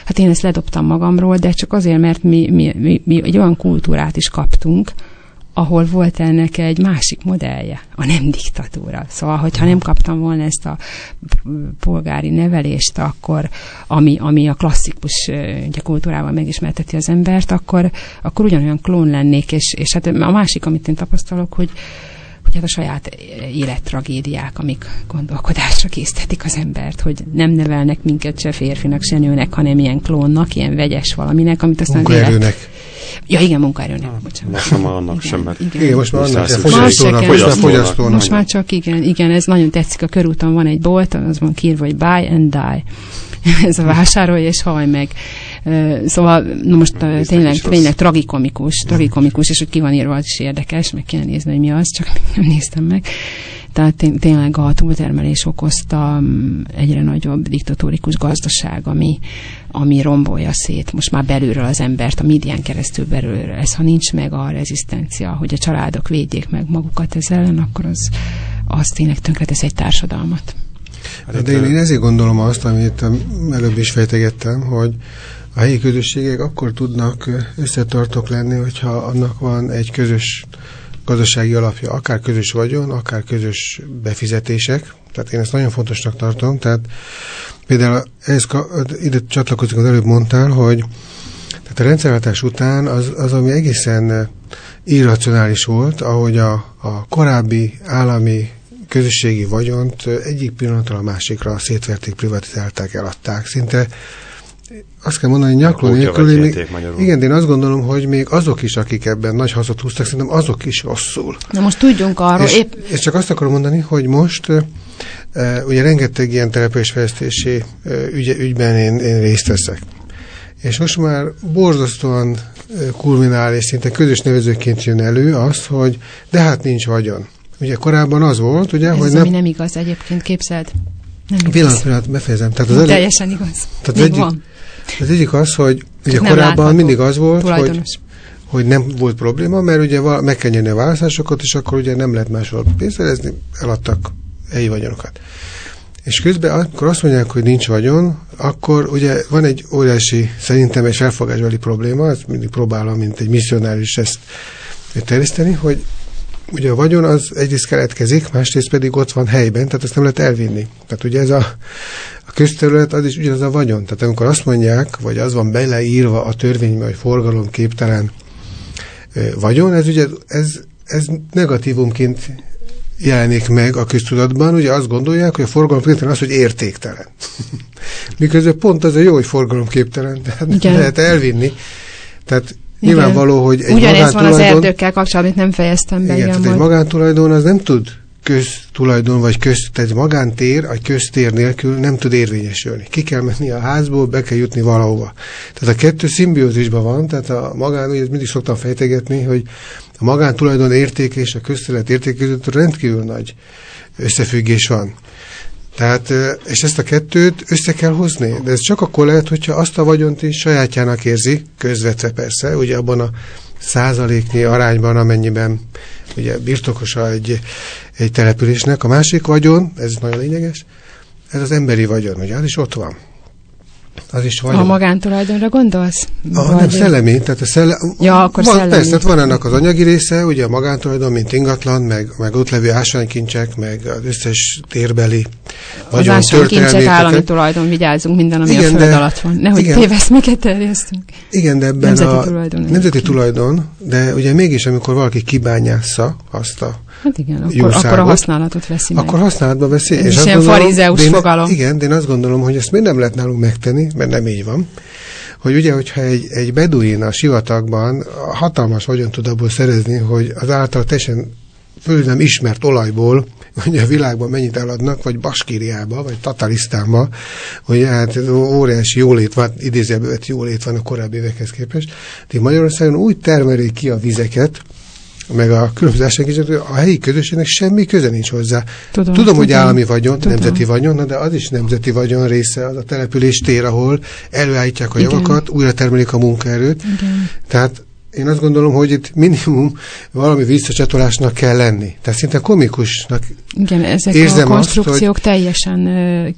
hát én ezt ledobtam magamról, de csak azért, mert mi, mi, mi, mi egy olyan kultúrát is kaptunk, ahol volt ennek egy másik modellje, a nem diktatúra. Szóval, hogyha nem kaptam volna ezt a polgári nevelést, akkor, ami, ami a klasszikus ugye, kultúrával megismerteti az embert, akkor, akkor ugyanolyan klón lennék, és, és hát a másik, amit én tapasztalok, hogy, hogy hát a saját élettragédiák, amik gondolkodásra késztetik az embert, hogy nem nevelnek minket se férfinak, se nőnek, hanem ilyen klónnak, ilyen vegyes valaminek, amit aztán az élet... Ja, igen, munkaerőnek, bocsánat. Most már annak igen, sem, mert... Igen, igen most már annak sem, fogyasztónak, fogyasztónak, fogyasztónak. Most már csak igen, igen, ez nagyon tetszik, a körúton van egy bolt, az van kírva, hogy buy and die. ez a vásárolj és haj meg. Szóval, na most tényleg, tényleg tragikomikus, tragikomikus, és hogy ki van írva, az is érdekes, meg kéne nézni, hogy mi az, csak nem néztem meg. Tehát tényleg a túltermelés okozta mm, egyre nagyobb diktatórikus gazdaság, ami, ami rombolja szét most már belülről az embert, a médián keresztül belülről. Ez, ha nincs meg a rezisztencia, hogy a családok védjék meg magukat ezzel ellen, akkor az, az tényleg tönkretesz egy társadalmat. De én, én ezért gondolom azt, amit előbb is fejtegettem, hogy a helyi közösségek akkor tudnak összetartók lenni, hogyha annak van egy közös gazdasági alapja, akár közös vagyon, akár közös befizetések. Tehát én ezt nagyon fontosnak tartom. Tehát például ez, ide csatlakozik az előbb mondtál, hogy tehát a rendszerváltás után az, az, ami egészen irracionális volt, ahogy a, a korábbi állami közösségi vagyont egyik pillanatra a másikra szétverték, privatizálták, eladták. Szinte azt kell mondani, hogy nyakló nélkül, még, igen, de én azt gondolom, hogy még azok is, akik ebben nagy hazat húztak, szerintem azok is rosszul. Na most tudjunk arról. És, épp... és csak azt akarom mondani, hogy most uh, ugye rengeteg ilyen településfejlesztési uh, ügy, ügyben én, én részt veszek. És most már borzasztóan kulminál, és szinte közös nevezőként jön elő az, hogy de hát nincs vagyon. Ugye korábban az volt, ugye, Ez hogy az, nem... ami nem igaz egyébként, képzeld. Nem igaz. Pillanat, pillanat, befejezem. Tehát az elő... Teljesen igaz. Tehát Még egyik, van. Az egyik az, hogy ugye nem korábban látható. mindig az volt, hogy, hogy nem volt probléma, mert ugye meg kell nyerni a választásokat, és akkor ugye nem lehet máshol pénzszerezni, eladtak helyi vagyonokat. És közben, amikor azt mondják, hogy nincs vagyon, akkor ugye van egy óriási, szerintem egy felfogásbeli probléma, ezt mindig próbálom, mint egy misszionáris ezt terjeszteni, hogy ugye a vagyon az egyrészt keletkezik, másrészt pedig ott van helyben, tehát ezt nem lehet elvinni. Tehát ugye ez a, a közterület az is ugyanaz a vagyon. Tehát amikor azt mondják, vagy az van beleírva a törvényben, hogy forgalomképtelen vagyon, ez ugye ez, ez negatívumként jelenik meg a köztudatban, ugye azt gondolják, hogy a forgalomképtelen az, hogy értéktelen. Miközben pont az a jó, hogy forgalomképtelen, tehát Igen. lehet elvinni. Tehát igen. Nyilvánvaló, hogy egy Ugyanez van az erdőkkel kapcsolatban, amit nem fejeztem be. Igen, tehát egy magántulajdon az nem tud köztulajdon vagy köz, tehát magántér, a köztér nélkül nem tud érvényesülni. Ki kell menni a házból, be kell jutni valahova. Tehát a kettő szimbiózisban van, tehát a magán, ugye mindig szoktam fejtegetni, hogy a magántulajdon értéke és a közterület értéke között rendkívül nagy összefüggés van. Tehát, és ezt a kettőt össze kell hozni, de ez csak akkor lehet, hogyha azt a vagyont is sajátjának érzi, közvetve persze, ugye abban a százaléknyi arányban, amennyiben ugye birtokosa egy, egy településnek. A másik vagyon, ez nagyon lényeges, ez az emberi vagyon, ugye, az is ott van. Az is vagyon. A magántulajdonra gondolsz? A, Vagy... Nem szellemi, tehát a szelle... ja, akkor van, szellemi. Persze, van ennek az anyagi része, ugye a magántulajdon, mint ingatlan, meg, meg ott levő ásványkincsek, meg az összes térbeli Az ásványkincsek állami tulajdon, vigyázzunk minden, ami igen, a föld de, alatt van. Nehogy téveszmeket terjesztünk. Igen, de ebben nemzeti a tulajdon. Nemzeti tulajdon, de ugye mégis, amikor valaki kibányásza azt a Hát igen, akkor, akkor a használatot veszi meg. Akkor használatba veszi. Ez és ilyen farizeus fogalom. Igen, de én azt gondolom, hogy ezt még nem lehet nálunk megtenni, mert nem így van hogy ugye, hogyha egy, egy beduin a sivatagban hatalmas vagyon tud abból szerezni, hogy az által teljesen föl nem ismert olajból, hogy a világban mennyit eladnak, vagy Baskíriába, vagy Tatarisztánba, hogy hát óriási jólét van, idézőből jólét van a korábbi évekhez képest. De Magyarországon úgy termelik ki a vizeket, meg a különböző a helyi közösségnek semmi köze nincs hozzá. Tudom, tudom hogy tudom, állami vagyon, tudom. nemzeti vagyon, de az is nemzeti vagyon része, az a település tér, ahol előállítják a Igen. javakat, újra termelik a munkaerőt. Igen. Tehát én azt gondolom, hogy itt minimum valami visszacsatolásnak kell lenni. Tehát szinte komikusnak. Igen, ezek Érzem a azt, konstrukciók teljesen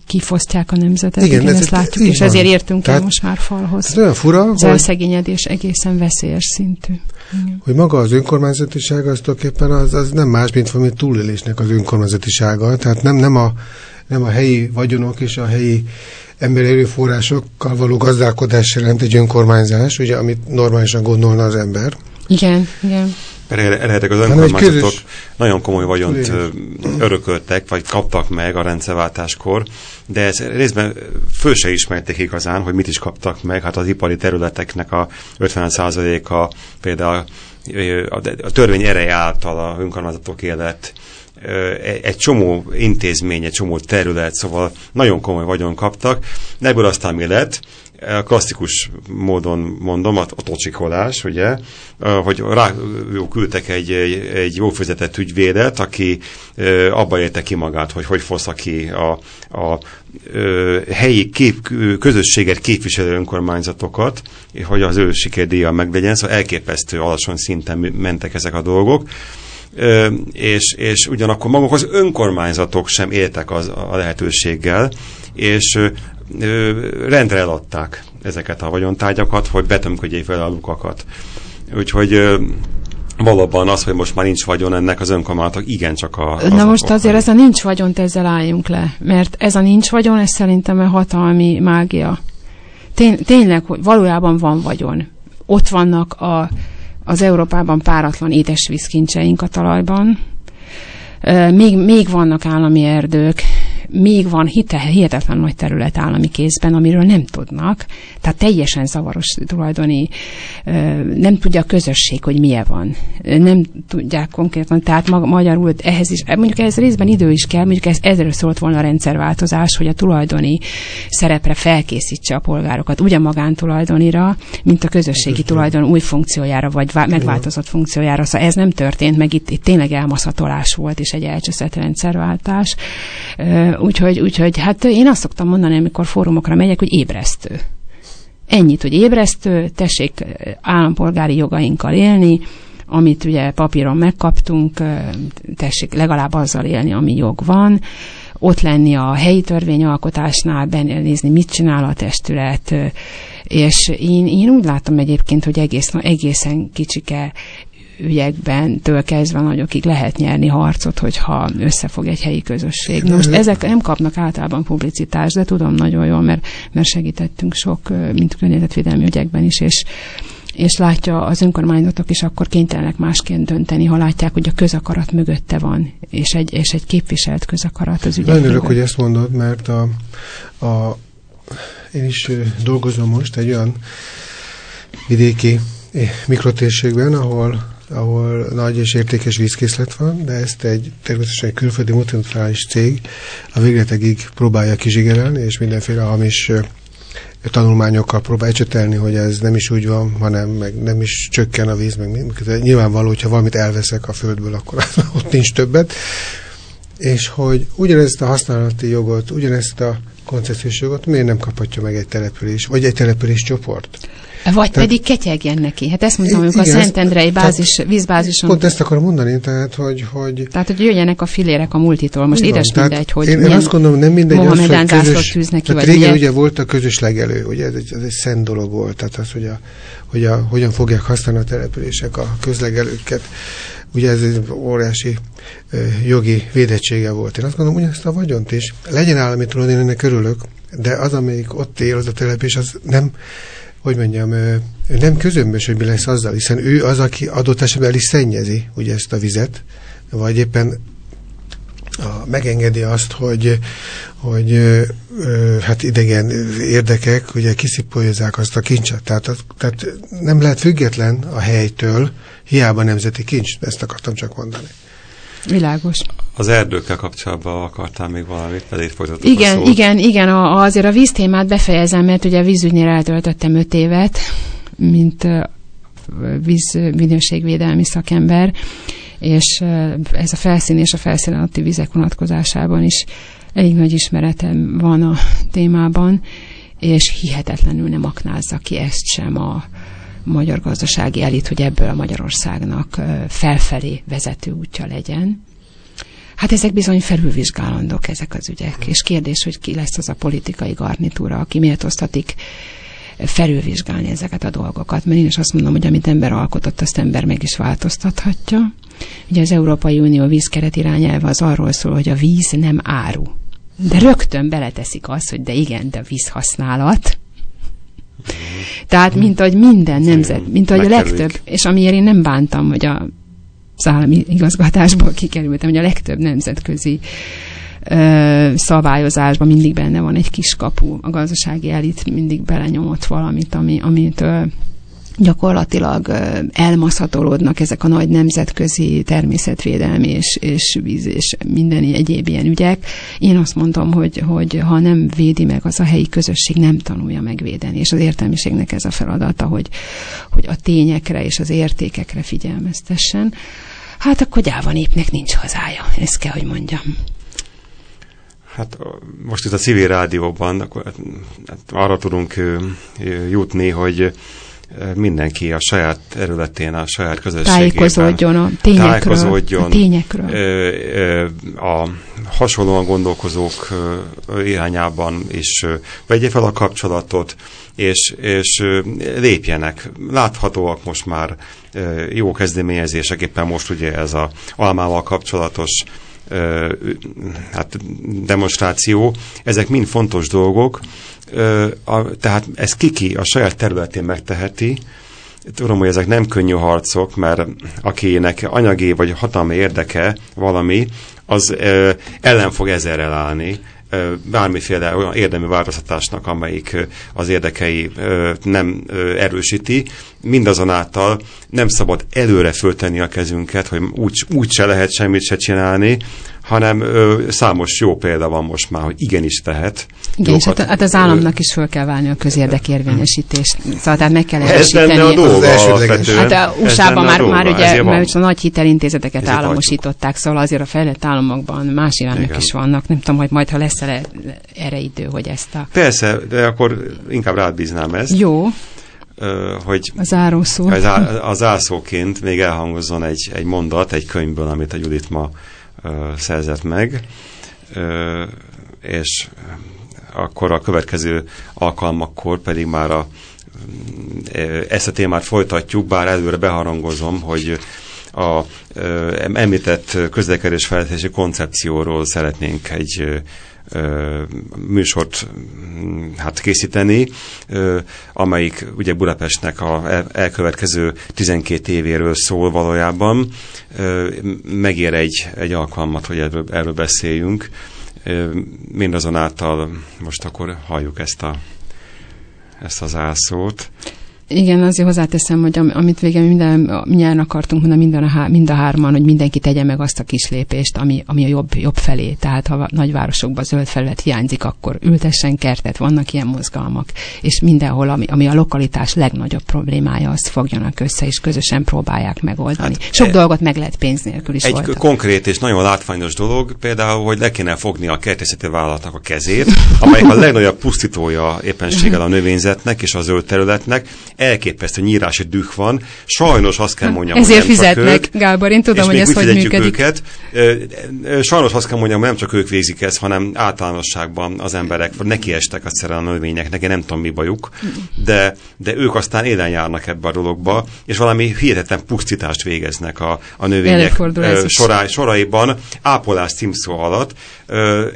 kifosztják a nemzetet. Igen, Igen, ez- ezt látjuk, és van. ezért értünk Tehát- el most már falhoz. Ez olyan fura, Az hogy, elszegényedés egészen veszélyes szintű. Igen. hogy maga az önkormányzatiság az tulajdonképpen az, az nem más, mint valami túlélésnek az önkormányzatisága. Tehát nem, nem, a, nem a helyi vagyonok és a helyi emberi erőforrásokkal való gazdálkodás jelent egy önkormányzás, ugye, amit normálisan gondolna az ember. Igen, igen. Eredetileg az egy önkormányzatok közös- nagyon komoly vagyont ö, örököltek, vagy kaptak meg a rendszerváltáskor, de ez részben föl se ismerték igazán, hogy mit is kaptak meg. Hát az ipari területeknek a 50%-a például a, törvény ereje által a önkormányzatok élet egy egy csomó intézmény, egy csomó terület, szóval nagyon komoly vagyon kaptak. Ebből aztán mi lett? Klasszikus módon mondom, a, tocsikolás, ugye, hogy rá küldtek egy, egy, egy jó fizetett ügyvédet, aki abba élte ki magát, hogy hogy foszza ki a, a helyi kép, közösséget képviselő önkormányzatokat, hogy az ő sikerdíja meglegyen, szóval elképesztő alacsony szinten mentek ezek a dolgok. És, és ugyanakkor maguk az önkormányzatok sem éltek az, a lehetőséggel, és rendre eladták ezeket a vagyontárgyakat, hogy betömködjék vele a lukakat. Úgyhogy valóban az, hogy most már nincs vagyon ennek az önkormányzatok, igencsak a... az Na most oka. azért ez a nincs vagyont, ezzel álljunk le. Mert ez a nincs vagyon, ez szerintem a hatalmi mágia. Tény, tényleg, hogy valójában van vagyon. Ott vannak a, az Európában páratlan édesvízkincseink a talajban, még, még vannak állami erdők, még van hite, hihetetlen nagy terület állami kézben, amiről nem tudnak. Tehát teljesen zavaros tulajdoni, nem tudja a közösség, hogy milyen van. Nem tudják konkrétan, tehát ma, magyarul ehhez is, mondjuk ehhez részben idő is kell, mondjuk ez, ezzel szólt volna a rendszerváltozás, hogy a tulajdoni szerepre felkészítse a polgárokat, úgy a magántulajdonira, mint a közösségi tulajdon új funkciójára, vagy vá- megváltozott funkciójára. Szóval ez nem történt, meg itt, itt tényleg elmaszatolás volt, és egy elcseszett rendszerváltás. Úgyhogy, úgyhogy hát én azt szoktam mondani, amikor fórumokra megyek, hogy ébresztő. Ennyit, hogy ébresztő, tessék állampolgári jogainkkal élni, amit ugye papíron megkaptunk, tessék legalább azzal élni, ami jog van, ott lenni a helyi törvényalkotásnál, nézni, mit csinál a testület, és én, én úgy látom egyébként, hogy egész, egészen kicsike ügyekben től kezdve nagyokig lehet nyerni harcot, hogyha összefog egy helyi közösség. Na most ezek nem kapnak általában publicitást, de tudom nagyon jól, mert, mert segítettünk sok, mint környezetvédelmi ügyekben is, és és látja az önkormányzatok is akkor kénytelenek másként dönteni, ha látják, hogy a közakarat mögötte van, és egy, és egy képviselt közakarat az ügyek Nagyon örülök, hogy ezt mondod, mert a, a, én is dolgozom most egy olyan vidéki eh, mikrotérségben, ahol ahol nagy és értékes vízkészlet van, de ezt egy természetesen egy külföldi multinacionális cég a végletekig próbálja kizsigerelni, és mindenféle hamis tanulmányokkal próbál ecsetelni, hogy ez nem is úgy van, hanem meg nem is csökken a víz, meg mi- de nyilvánvaló, hogyha valamit elveszek a földből, akkor ott nincs többet. És hogy ugyanezt a használati jogot, ugyanezt a koncesziós jogot miért nem kaphatja meg egy település, vagy egy település csoport? Vagy Tehát- pedig ketyegjen neki. Hát ezt mondtam, amikor a igen, Szentendrei tehát- bázis, vízbázison. Pont ezt akarom mondani, tehát, hogy, hogy Tehát, hogy jöjjenek a filérek a multitól. Most édes tehát mindegy, hogy én, én azt gondolom, nem mindegy az, hogy közös, tűznek ki, tehát vagy régen ugye- ugye volt a közös legelő, ugye ez egy, ez egy szent dolog volt, tehát az, hogy, a, hogy a, hogyan fogják használni a települések a közlegelőket, ugye ez egy óriási jogi védettsége volt. Én azt gondolom, hogy ezt a vagyont is, legyen állami tulajdon, ennek örülök, de az, amelyik ott él, az a település, az nem, hogy mondjam, nem közömbös, hogy mi lesz azzal, hiszen ő az, aki adott esetben el is szennyezi ugye ezt a vizet, vagy éppen a, megengedi azt, hogy, hogy ö, hát idegen érdekek ugye kiszipolyozzák azt a kincset. Tehát, tehát nem lehet független a helytől, hiába nemzeti kincs, ezt akartam csak mondani. Világos. Az erdőkkel kapcsolatban akartál még valamit, pedig folytatok Igen, a igen, igen, a, azért a víztémát befejezem, mert ugye a vízügynél eltöltöttem öt évet, mint vízminőségvédelmi szakember, és ez a felszín és a felszín alatti vizek vonatkozásában is elég nagy ismeretem van a témában, és hihetetlenül nem aknázza ki ezt sem a magyar gazdasági elit, hogy ebből a Magyarországnak felfelé vezető útja legyen. Hát ezek bizony felülvizsgálandók, ezek az ügyek, és kérdés, hogy ki lesz az a politikai garnitúra, aki méltóztatik felülvizsgálni ezeket a dolgokat. Mert én is azt mondom, hogy amit ember alkotott, azt ember meg is változtathatja. Ugye az Európai Unió vízkeret irányelve az arról szól, hogy a víz nem áru. De rögtön beleteszik azt, hogy de igen, de vízhasználat. Tehát, mint ahogy minden nemzet, mint ahogy a legtöbb, és amiért én nem bántam, hogy a az állami igazgatásból kikerültem, hogy a legtöbb nemzetközi ö, szabályozásban mindig benne van egy kis kapu. A gazdasági elit mindig belenyomott valamit, ami, amit ö, gyakorlatilag elmaszhatolódnak ezek a nagy nemzetközi természetvédelmi és, és víz és minden egyéb ilyen ügyek. Én azt mondom, hogy, hogy ha nem védi meg, az a helyi közösség nem tanulja megvédeni, és az értelmiségnek ez a feladata, hogy, hogy a tényekre és az értékekre figyelmeztessen. Hát akkor gyáva népnek nincs hazája, ezt kell, hogy mondjam. Hát most itt a civil rádióban akkor, hát arra tudunk jutni, hogy mindenki a saját területén, a saját közösségében tájékozódjon a tényekről. Tájékozódjon, a, tényekről. a hasonlóan gondolkozók irányában is vegye fel a kapcsolatot, és, és lépjenek. Láthatóak most már jó kezdeményezések, éppen most ugye ez a almával kapcsolatos hát demonstráció, ezek mind fontos dolgok, tehát ez kiki a saját területén megteheti, tudom, hogy ezek nem könnyű harcok, mert akinek anyagi vagy hatalmi érdeke valami, az ellen fog ezerrel állni, bármiféle olyan érdemi változtatásnak, amelyik az érdekei nem erősíti, mindazonáltal nem szabad előre föltenni a kezünket, hogy úgy, úgy se lehet semmit se csinálni, hanem ö, számos jó példa van most már, hogy igenis tehet. Igen, és hát, hát az államnak is föl kell válni a közérdekérvényesítést. Szóval tehát meg kell erősíteni. Ez lenne a dolga Hát a USA-ban már, már ugye mert a nagy hitelintézeteket Ez államosították, szóval azért a fejlett államokban más irányok is vannak. Nem tudom, hogy majd, ha lesz -e erre idő, hogy ezt a... Persze, de akkor inkább rád bíznám ezt. Jó hogy az zárószó. Az, á, az zászóként még elhangozzon egy, egy mondat egy könyvből, amit a Judit ma szerzett meg, és akkor a következő alkalmakkor pedig már a, ezt a témát folytatjuk, bár előre beharangozom, hogy a említett közlekedésfejlesztési koncepcióról szeretnénk egy műsort hát készíteni, amelyik ugye Budapestnek a elkövetkező 12 évéről szól valójában. Megér egy, egy alkalmat, hogy erről, erről beszéljünk. Mindazonáltal most akkor halljuk ezt a ezt az ászót. Igen, azért hozzáteszem, hogy amit végén minden nyáron akartunk mondani, minden a há, mind a hárman, hogy mindenki tegye meg azt a kis lépést, ami, ami a jobb, jobb felé. Tehát ha nagyvárosokban zöld felület hiányzik, akkor ültessen kertet, vannak ilyen mozgalmak, és mindenhol, ami, ami a lokalitás legnagyobb problémája, azt fogjanak össze, és közösen próbálják megoldani. Hát, Sok e, dolgot meg lehet pénz nélkül is Egy voltak. konkrét és nagyon látványos dolog, például, hogy le kéne fogni a kertészeti vállalatnak a kezét, amely a legnagyobb pusztítója éppenséggel a növényzetnek és a zöld területnek, elképesztő nyírási düh van. Sajnos azt kell mondjam, Ezért hogy nem fizetnek, csak ők, Gábor, én tudom, hogy ez hogy működik. Őket. Sajnos azt kell mondjam, hogy nem csak ők végzik ezt, hanem általánosságban az emberek nekiestek egyszerűen a növényeknek, én nem tudom mi bajuk, de, de ők aztán élen járnak ebbe a dologba, és valami hihetetlen pusztítást végeznek a, a növények sorá, soraiban, ápolás címszó alatt,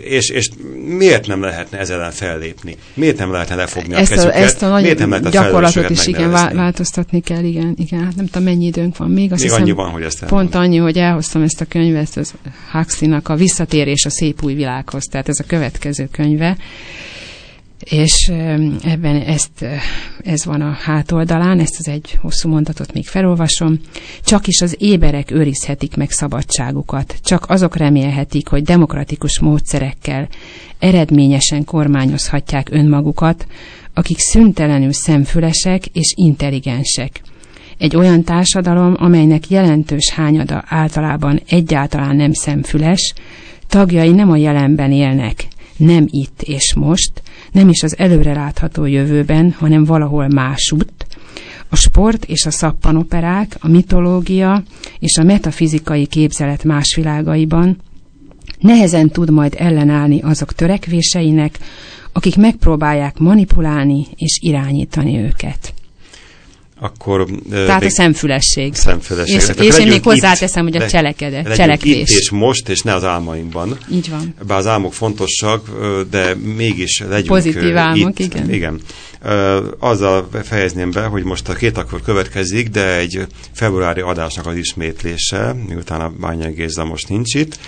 és, és miért nem lehetne ezzel ellen fellépni? Miért nem lehetne lefogni ezt a kezüket? A, ezt a nagy miért nem lehet a gyakorlatot is igen, változtatni kell, igen, igen. Hát nem tudom, mennyi időnk van még. Azt még hiszem, annyi van, hogy ezt Pont annyi, hogy elhoztam ezt a könyvet, az Huxley-nak a Visszatérés a szép új világhoz, tehát ez a következő könyve és ebben ezt, ez van a hátoldalán, ezt az egy hosszú mondatot még felolvasom. Csak is az éberek őrizhetik meg szabadságukat, csak azok remélhetik, hogy demokratikus módszerekkel eredményesen kormányozhatják önmagukat, akik szüntelenül szemfülesek és intelligensek. Egy olyan társadalom, amelynek jelentős hányada általában egyáltalán nem szemfüles, tagjai nem a jelenben élnek, nem itt és most, nem is az előrelátható jövőben, hanem valahol másutt, a sport és a szappanoperák, a mitológia és a metafizikai képzelet más világaiban nehezen tud majd ellenállni azok törekvéseinek, akik megpróbálják manipulálni és irányítani őket. Akkor, Tehát a szemfülesség. Szemfülesség. És, és én még hozzáteszem, hogy a cselekedet, cselekvés. Itt és most, és ne az álmainkban. Így van. Bár az álmok fontosak, de mégis legyünk Pozitív álmok, itt. igen. igen. Azzal fejezném be, hogy most a két akkor következik, de egy februári adásnak az ismétlése, miután a Bányai Géza most nincs itt.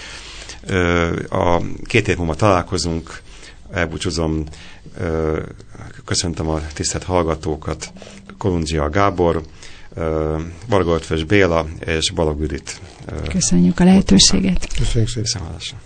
A két hét múlva találkozunk, elbúcsúzom, köszöntöm a tisztelt hallgatókat, Kolundzsia Gábor, Varga Béla és Balog Ürit. Köszönjük a lehetőséget. Köszönjük szépen.